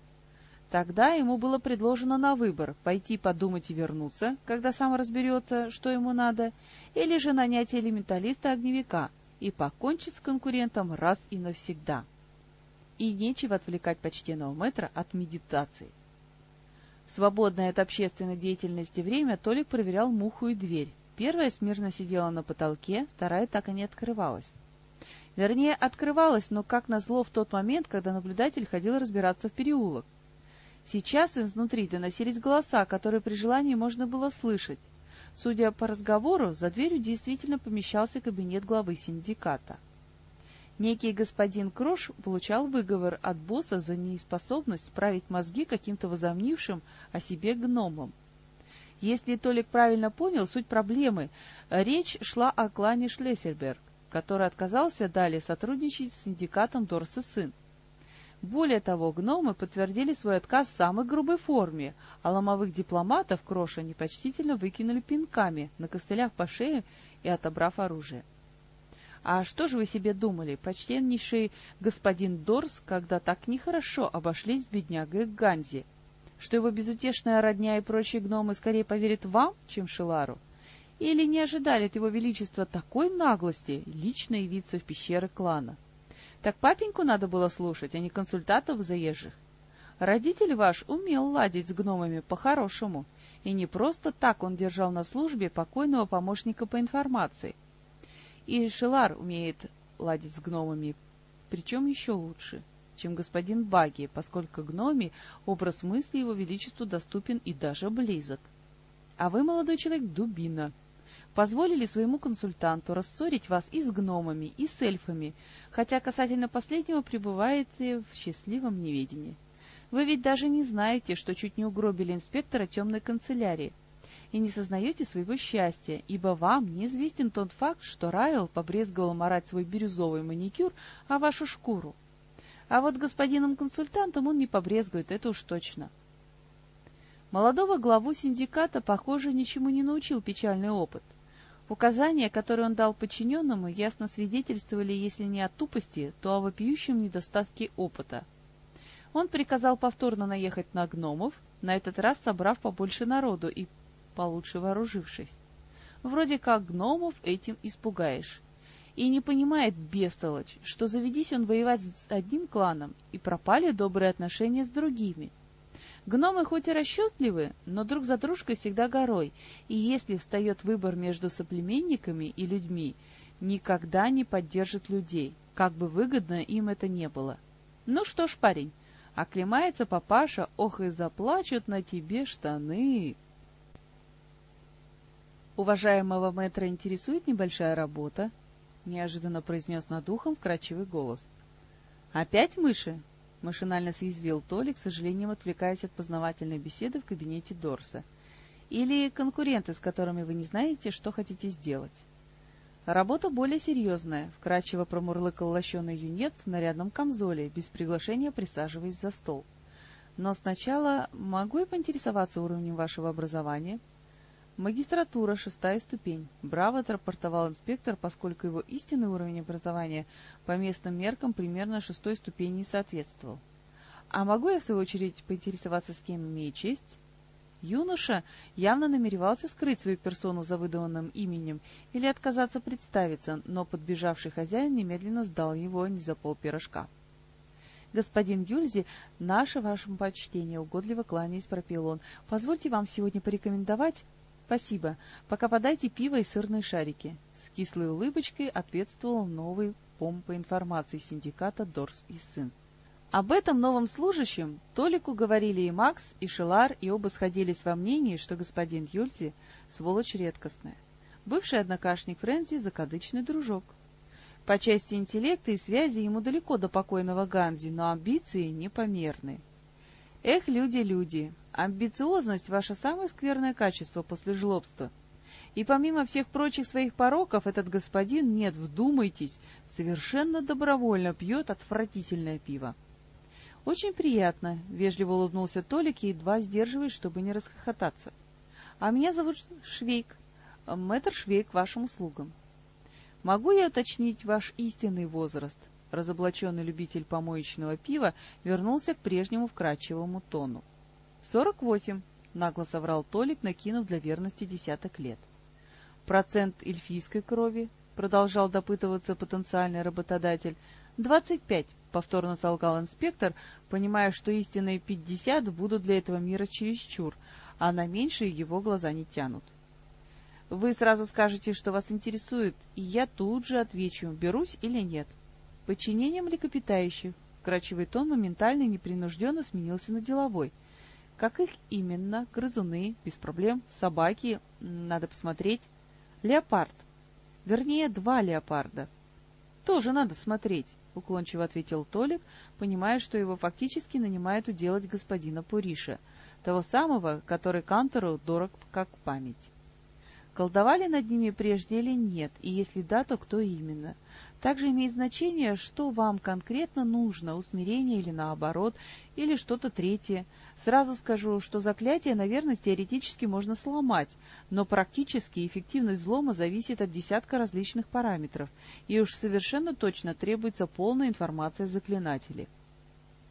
Тогда ему было предложено на выбор – пойти подумать и вернуться, когда сам разберется, что ему надо, или же нанять элементалиста-огневика и покончить с конкурентом раз и навсегда. И нечего отвлекать почтенного мэтра от медитации. В свободное от общественной деятельности время Толик проверял муху и дверь. Первая смирно сидела на потолке, вторая так и не открывалась. Вернее, открывалась, но как назло в тот момент, когда наблюдатель ходил разбираться в переулок. Сейчас изнутри доносились голоса, которые при желании можно было слышать. Судя по разговору, за дверью действительно помещался кабинет главы синдиката. Некий господин Крош получал выговор от босса за неспособность править мозги каким-то возомнившим о себе гномом. Если Толик правильно понял суть проблемы, речь шла о клане Шлессерберг, который отказался далее сотрудничать с синдикатом Дорс и сын. Более того, гномы подтвердили свой отказ в самой грубой форме, а ломовых дипломатов Кроша непочтительно выкинули пинками на костылях по шее и отобрав оружие. А что же вы себе думали, почтеннейший господин Дорс, когда так нехорошо обошлись с беднягой Ганзи? Что его безутешная родня и прочие гномы скорее поверят вам, чем Шилару? Или не ожидали от его величества такой наглости лично явиться в пещеры клана? Так папеньку надо было слушать, а не консультантов заезжих. Родитель ваш умел ладить с гномами по-хорошему, и не просто так он держал на службе покойного помощника по информации. И Шелар умеет ладить с гномами, причем еще лучше, чем господин Баги, поскольку гноми образ мысли его величеству доступен и даже близок. А вы, молодой человек, дубина, позволили своему консультанту рассорить вас и с гномами, и с эльфами, хотя касательно последнего пребываете в счастливом неведении. Вы ведь даже не знаете, что чуть не угробили инспектора темной канцелярии, и не сознаете своего счастья, ибо вам неизвестен тот факт, что Райл побрезговал марать свой бирюзовый маникюр о вашу шкуру. А вот господином консультантом он не побрезгует, это уж точно. Молодого главу синдиката, похоже, ничему не научил печальный опыт. Указания, которые он дал подчиненному, ясно свидетельствовали, если не о тупости, то о вопиющем недостатке опыта. Он приказал повторно наехать на гномов, на этот раз собрав побольше народу и получше вооружившись. Вроде как гномов этим испугаешь. И не понимает бестолочь, что заведись он воевать с одним кланом, и пропали добрые отношения с другими — Гномы хоть и расчетливы, но друг за дружкой всегда горой, и если встает выбор между соплеменниками и людьми, никогда не поддержат людей, как бы выгодно им это не было. Ну что ж, парень, оклемается папаша, ох и заплачут на тебе штаны. Уважаемого мэтра интересует небольшая работа, — неожиданно произнес над ухом вкрадчивый голос. — Опять мыши? Машинально съязвил Толик, к сожалению, отвлекаясь от познавательной беседы в кабинете Дорса. «Или конкуренты, с которыми вы не знаете, что хотите сделать?» «Работа более серьезная», — вкрадчиво промурлыкал лощеный юнец в нарядном камзоле, без приглашения присаживаясь за стол. «Но сначала могу я поинтересоваться уровнем вашего образования?» «Магистратура, шестая ступень», — браво отрапортовал инспектор, поскольку его истинный уровень образования по местным меркам примерно шестой ступени не соответствовал. «А могу я, в свою очередь, поинтересоваться, с кем имею честь?» Юноша явно намеревался скрыть свою персону за выдуманным именем или отказаться представиться, но подбежавший хозяин немедленно сдал его не за пол пирожка. «Господин Юльзи, наше вашему почтение, угодливо кланяясь, пропел он. Позвольте вам сегодня порекомендовать «Спасибо. Пока подайте пиво и сырные шарики». С кислой улыбочкой ответствовал новый помпа информации синдиката «Дорс и сын». Об этом новом служащем Толику говорили и Макс, и Шелар, и оба сходились во мнении, что господин Юльзи — сволочь редкостная. Бывший однокашник Френзи — закадычный дружок. По части интеллекта и связи ему далеко до покойного Ганзи, но амбиции непомерны. Эх, люди, люди, амбициозность — ваше самое скверное качество после жлобства. И помимо всех прочих своих пороков, этот господин, нет, вдумайтесь, совершенно добровольно пьет отвратительное пиво. «Очень приятно», — вежливо улыбнулся Толик, едва сдерживаясь, чтобы не расхохотаться. «А меня зовут Швейк. Мэтр Швейк вашим услугам». «Могу я уточнить ваш истинный возраст?» Разоблаченный любитель помоечного пива вернулся к прежнему вкрадчивому тону. «Сорок восемь», — нагло соврал Толик, накинув для верности десяток лет. «Процент эльфийской крови?» — продолжал допытываться потенциальный работодатель. «Двадцать пять», — повторно солгал инспектор, понимая, что истинные пятьдесят будут для этого мира чересчур, а на меньшие его глаза не тянут. Вы сразу скажете, что вас интересует, и я тут же отвечу, берусь или нет. Подчинение млекопитающих. Крачевый тон моментально и непринужденно сменился на деловой. Как их именно? Грызуны, без проблем, собаки, надо посмотреть. Леопард. Вернее, два леопарда. Тоже надо смотреть, уклончиво ответил Толик, понимая, что его фактически нанимают уделать господина Пуриша, того самого, который Кантору дорог как память. Колдовали над ними прежде или нет, и если да, то кто именно. Также имеет значение, что вам конкретно нужно, усмирение или наоборот, или что-то третье. Сразу скажу, что заклятие, наверное, теоретически можно сломать, но практически эффективность взлома зависит от десятка различных параметров, и уж совершенно точно требуется полная информация заклинателей.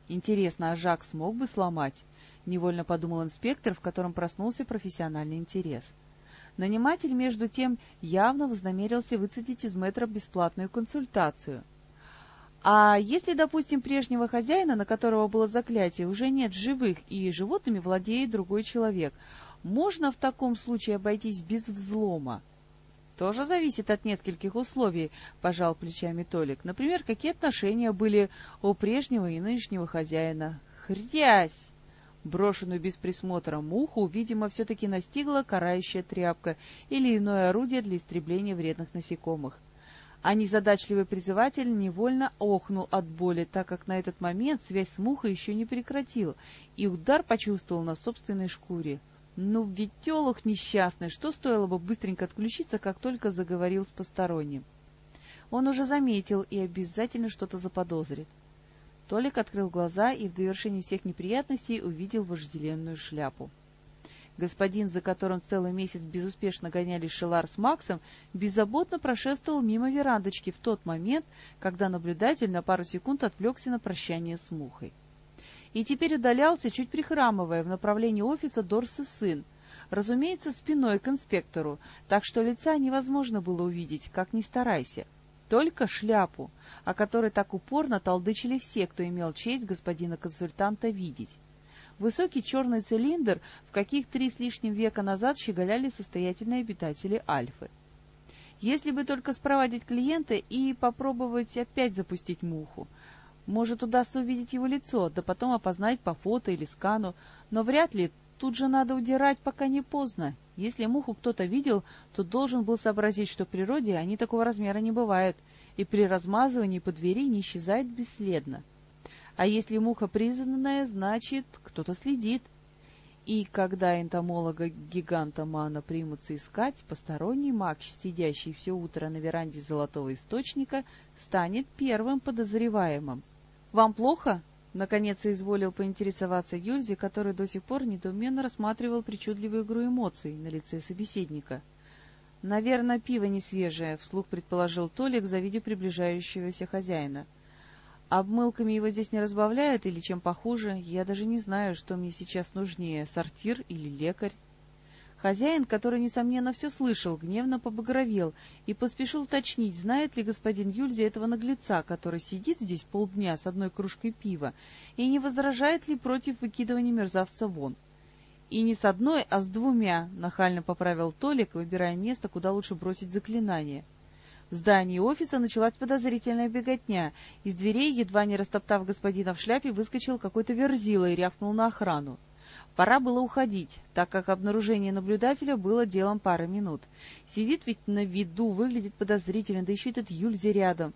Интересно, а Жак смог бы сломать? Невольно подумал инспектор, в котором проснулся профессиональный интерес. — Наниматель, между тем, явно вознамерился выцедить из мэтра бесплатную консультацию. А если, допустим, прежнего хозяина, на которого было заклятие, уже нет живых и животными владеет другой человек, можно в таком случае обойтись без взлома? Тоже зависит от нескольких условий, пожал плечами Толик. Например, какие отношения были у прежнего и нынешнего хозяина. Хрясь! Брошенную без присмотра муху, видимо, все-таки настигла карающая тряпка или иное орудие для истребления вредных насекомых. А незадачливый призыватель невольно охнул от боли, так как на этот момент связь с мухой еще не прекратил, и удар почувствовал на собственной шкуре. Ну, ведь телух несчастный, что стоило бы быстренько отключиться, как только заговорил с посторонним? Он уже заметил и обязательно что-то заподозрит. Толик открыл глаза и в довершении всех неприятностей увидел вожделенную шляпу. Господин, за которым целый месяц безуспешно гонялись Шелар с Максом, беззаботно прошествовал мимо верандочки в тот момент, когда наблюдатель на пару секунд отвлекся на прощание с мухой. И теперь удалялся, чуть прихрамывая, в направлении офиса Дорс и сын, разумеется, спиной к инспектору, так что лица невозможно было увидеть, как ни старайся только шляпу, о которой так упорно толдычили все, кто имел честь господина консультанта видеть. Высокий черный цилиндр, в каких три с лишним века назад щеголяли состоятельные обитатели Альфы. Если бы только спровадить клиента и попробовать опять запустить муху. Может, удастся увидеть его лицо, да потом опознать по фото или скану, но вряд ли, тут же надо удирать, пока не поздно, если муху кто-то видел, то должен был сообразить, что в природе они такого размера не бывают, и при размазывании по двери не исчезают бесследно. А если муха признанная, значит, кто-то следит. И когда энтомолога-гиганта Мана примутся искать, посторонний маг, сидящий все утро на веранде Золотого Источника, станет первым подозреваемым. «Вам плохо?» Наконец изволил поинтересоваться Юльзе, который до сих пор недоуменно рассматривал причудливую игру эмоций на лице собеседника. «Наверное, пиво не свежее», — вслух предположил Толик, завидя приближающегося хозяина. «Обмылками его здесь не разбавляют или чем похуже? Я даже не знаю, что мне сейчас нужнее, сортир или лекарь». Хозяин, который, несомненно, все слышал, гневно побагровел и поспешил уточнить, знает ли господин Юльзи этого наглеца, который сидит здесь полдня с одной кружкой пива, и не возражает ли против выкидывания мерзавца вон. И не с одной, а с двумя, нахально поправил Толик, выбирая место, куда лучше бросить заклинание. В здании офиса началась подозрительная беготня. Из дверей, едва не растоптав господина в шляпе, выскочил какой-то верзила и рявкнул на охрану. Пора было уходить, так как обнаружение наблюдателя было делом пары минут. Сидит ведь на виду, выглядит подозрительно, да еще этот Юльзи рядом.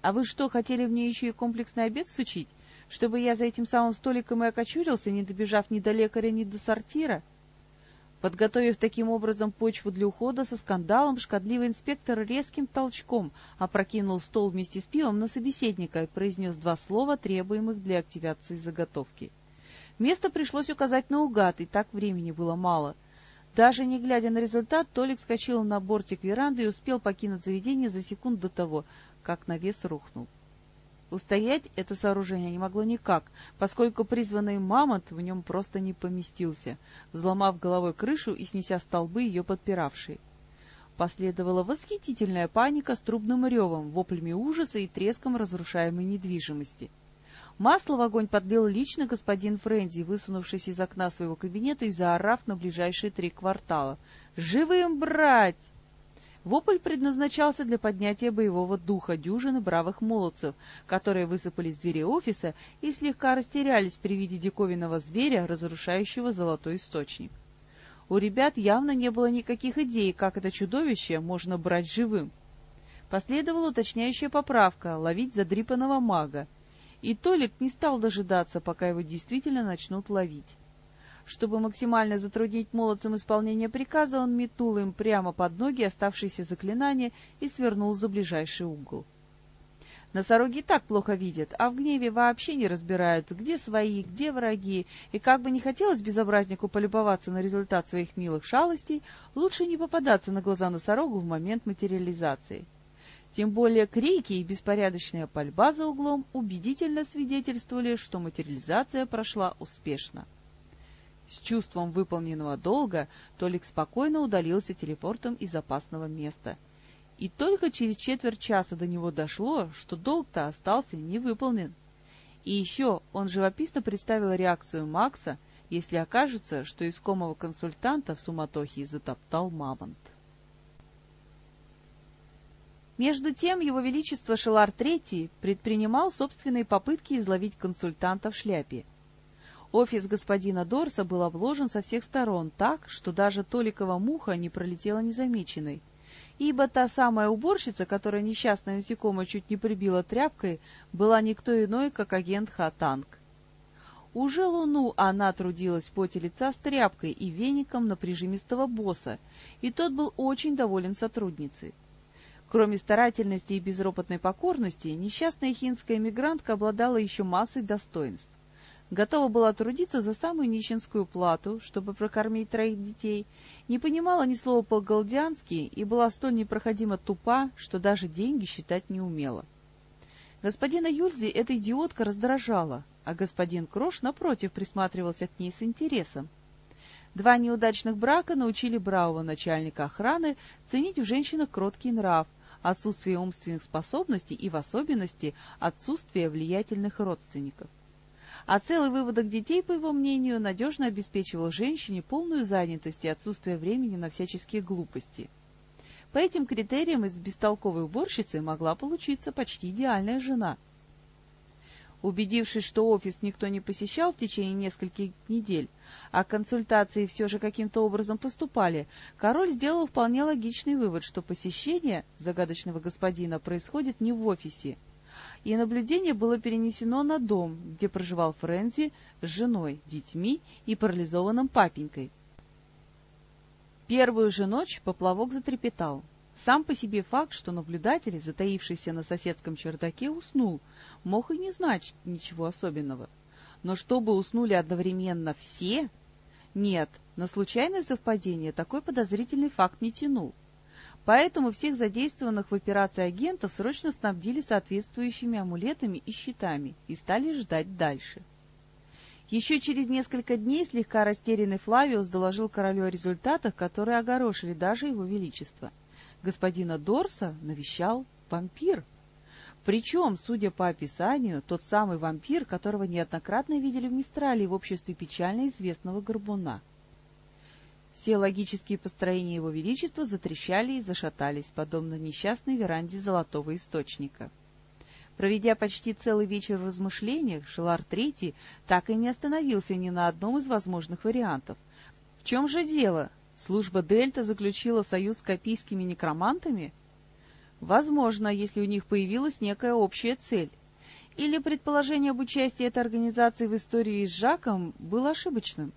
А вы что, хотели мне еще и комплексный обед сучить? Чтобы я за этим самым столиком и окочурился, не добежав ни до лекаря, ни до сортира? Подготовив таким образом почву для ухода со скандалом, шкодливый инспектор резким толчком опрокинул стол вместе с пивом на собеседника и произнес два слова, требуемых для активации заготовки. Место пришлось указать наугад, и так времени было мало. Даже не глядя на результат, Толик скочил на бортик веранды и успел покинуть заведение за секунд до того, как навес рухнул. Устоять это сооружение не могло никак, поскольку призванный мамонт в нем просто не поместился, взломав головой крышу и снеся столбы, ее подпиравшие. Последовала восхитительная паника с трубным ревом, воплями ужаса и треском разрушаемой недвижимости. Масло в огонь подлил лично господин Френди, высунувшись из окна своего кабинета и заорав на ближайшие три квартала. «Живым брать!» Вопль предназначался для поднятия боевого духа дюжины бравых молодцев, которые высыпали из двери офиса и слегка растерялись при виде диковинного зверя, разрушающего золотой источник. У ребят явно не было никаких идей, как это чудовище можно брать живым. Последовала уточняющая поправка — ловить задрипанного мага. И Толик не стал дожидаться, пока его действительно начнут ловить. Чтобы максимально затруднить молодцам исполнение приказа, он метнул им прямо под ноги оставшиеся заклинания и свернул за ближайший угол. Носороги так плохо видят, а в гневе вообще не разбирают, где свои, где враги, и как бы не хотелось безобразнику полюбоваться на результат своих милых шалостей, лучше не попадаться на глаза носорогу в момент материализации. Тем более крики и беспорядочная пальба за углом убедительно свидетельствовали, что материализация прошла успешно. С чувством выполненного долга Толик спокойно удалился телепортом из опасного места. И только через четверть часа до него дошло, что долг-то остался невыполнен. И еще он живописно представил реакцию Макса, если окажется, что искомого консультанта в суматохе затоптал мамонт. Между тем, его величество Шелар III предпринимал собственные попытки изловить консультанта в шляпе — Офис господина Дорса был обложен со всех сторон так, что даже Толикова муха не пролетела незамеченной. Ибо та самая уборщица, которая несчастная насекомое чуть не прибила тряпкой, была никто иной, как агент Хатанг. Уже луну она трудилась в поте лица с тряпкой и веником на прижимистого босса, и тот был очень доволен сотрудницей. Кроме старательности и безропотной покорности, несчастная хинская эмигрантка обладала еще массой достоинств готова была трудиться за самую нищенскую плату, чтобы прокормить троих детей, не понимала ни слова по-галдиански и была столь непроходимо тупа, что даже деньги считать не умела. Господина Юльзи эта идиотка раздражала, а господин Крош, напротив, присматривался к ней с интересом. Два неудачных брака научили бравого начальника охраны ценить в женщинах кроткий нрав, отсутствие умственных способностей и, в особенности, отсутствие влиятельных родственников а целый выводок детей, по его мнению, надежно обеспечивал женщине полную занятость и отсутствие времени на всяческие глупости. По этим критериям из бестолковой уборщицы могла получиться почти идеальная жена. Убедившись, что офис никто не посещал в течение нескольких недель, а консультации все же каким-то образом поступали, король сделал вполне логичный вывод, что посещение загадочного господина происходит не в офисе, и наблюдение было перенесено на дом, где проживал Френзи с женой, детьми и парализованным папенькой. Первую же ночь поплавок затрепетал. Сам по себе факт, что наблюдатель, затаившийся на соседском чердаке, уснул, мог и не знать ничего особенного. Но чтобы уснули одновременно все... Нет, на случайное совпадение такой подозрительный факт не тянул. Поэтому всех задействованных в операции агентов срочно снабдили соответствующими амулетами и щитами и стали ждать дальше. Еще через несколько дней слегка растерянный Флавиус доложил королю о результатах, которые огорошили даже его величество. Господина Дорса навещал вампир. Причем, судя по описанию, тот самый вампир, которого неоднократно видели в Мистрале в обществе печально известного горбуна — все логические построения его величества затрещали и зашатались, подобно несчастной веранде золотого источника. Проведя почти целый вечер в размышлениях, Шелар Третий так и не остановился ни на одном из возможных вариантов. В чем же дело? Служба Дельта заключила союз с копийскими некромантами? Возможно, если у них появилась некая общая цель. Или предположение об участии этой организации в истории с Жаком было ошибочным?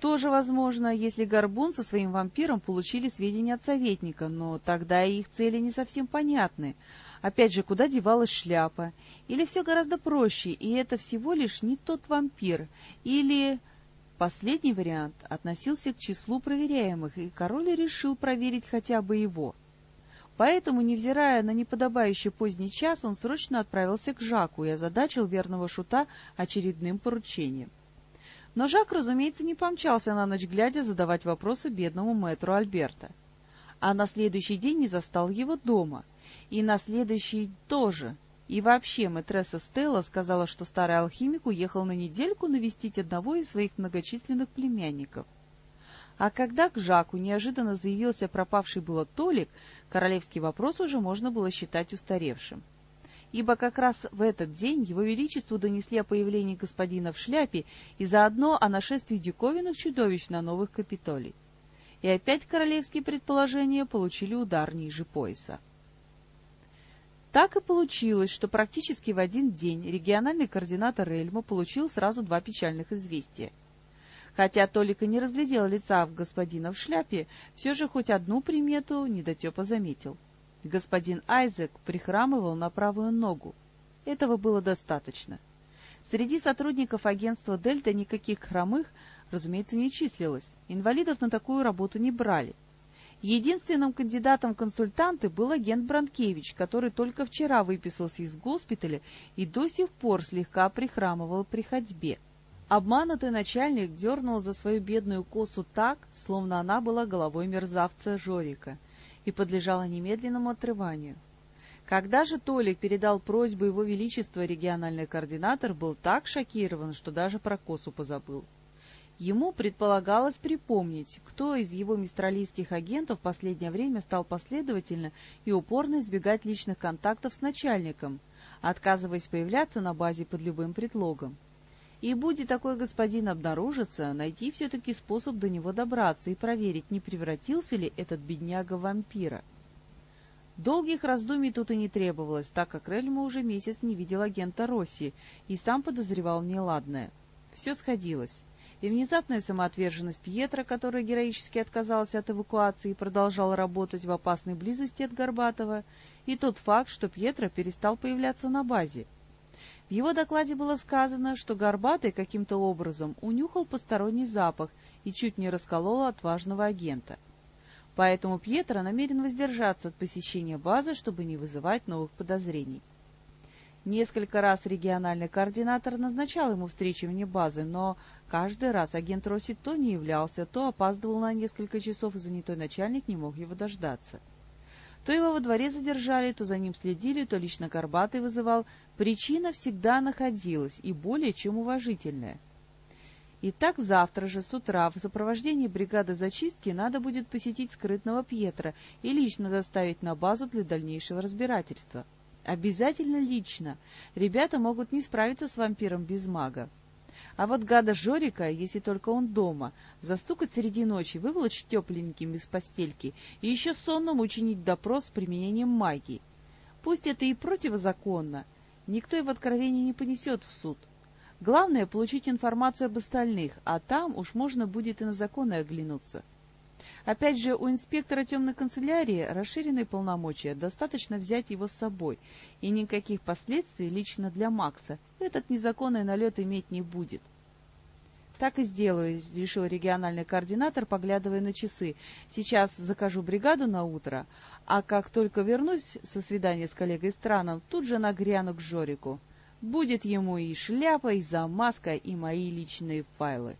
Тоже возможно, если Горбун со своим вампиром получили сведения от советника, но тогда их цели не совсем понятны. Опять же, куда девалась шляпа? Или все гораздо проще, и это всего лишь не тот вампир? Или... Последний вариант относился к числу проверяемых, и король решил проверить хотя бы его. Поэтому, невзирая на неподобающий поздний час, он срочно отправился к Жаку и озадачил верного шута очередным поручением. Но Жак, разумеется, не помчался на ночь глядя задавать вопросы бедному мэтру Альберта. А на следующий день не застал его дома — и на следующий тоже. И вообще мэтресса Стелла сказала, что старый алхимик уехал на недельку навестить одного из своих многочисленных племянников. А когда к Жаку неожиданно заявился пропавший было Толик, королевский вопрос уже можно было считать устаревшим. Ибо как раз в этот день его величеству донесли о появлении господина в шляпе и заодно о нашествии диковинных чудовищ на новых капитолий. И опять королевские предположения получили удар ниже пояса. Так и получилось, что практически в один день региональный координатор Эльма получил сразу два печальных известия. Хотя Толика не разглядел лица в господина в шляпе, все же хоть одну примету недотепа заметил. Господин Айзек прихрамывал на правую ногу. Этого было достаточно. Среди сотрудников агентства «Дельта» никаких хромых, разумеется, не числилось. Инвалидов на такую работу не брали. Единственным кандидатом консультанты был агент Бранкевич, который только вчера выписался из госпиталя и до сих пор слегка прихрамывал при ходьбе. Обманутый начальник дернул за свою бедную косу так, словно она была головой мерзавца Жорика, и подлежала немедленному отрыванию. Когда же Толик передал просьбу его величества, региональный координатор был так шокирован, что даже про косу позабыл. Ему предполагалось припомнить, кто из его мистралийских агентов в последнее время стал последовательно и упорно избегать личных контактов с начальником, отказываясь появляться на базе под любым предлогом. И будет такой господин обнаружиться, найти все-таки способ до него добраться и проверить, не превратился ли этот бедняга в вампира. Долгих раздумий тут и не требовалось, так как Рельма уже месяц не видел агента Росси и сам подозревал неладное. Все сходилось и внезапная самоотверженность Пьетра, который героически отказался от эвакуации и продолжал работать в опасной близости от Горбатова, и тот факт, что Пьетро перестал появляться на базе. В его докладе было сказано, что Горбатый каким-то образом унюхал посторонний запах и чуть не расколол отважного агента. Поэтому Пьетро намерен воздержаться от посещения базы, чтобы не вызывать новых подозрений. Несколько раз региональный координатор назначал ему встречи вне базы, но каждый раз агент Росси то не являлся, то опаздывал на несколько часов, и занятой начальник не мог его дождаться. То его во дворе задержали, то за ним следили, то лично Горбатый вызывал. Причина всегда находилась, и более чем уважительная. Итак, завтра же с утра в сопровождении бригады зачистки надо будет посетить скрытного Пьетра и лично доставить на базу для дальнейшего разбирательства. Обязательно лично. Ребята могут не справиться с вампиром без мага. А вот гада Жорика, если только он дома, застукать среди ночи, выволочь тепленьким из постельки и еще сонным учинить допрос с применением магии. Пусть это и противозаконно, никто его откровений не понесет в суд. Главное — получить информацию об остальных, а там уж можно будет и на законы оглянуться. Опять же, у инспектора темной канцелярии расширенные полномочия, достаточно взять его с собой, и никаких последствий лично для Макса этот незаконный налет иметь не будет. «Так и сделаю», — решил региональный координатор, поглядывая на часы. «Сейчас закажу бригаду на утро, а как только вернусь со свидания с коллегой Страном, тут же нагряну к Жорику. Будет ему и шляпа, и замазка, и мои личные файлы».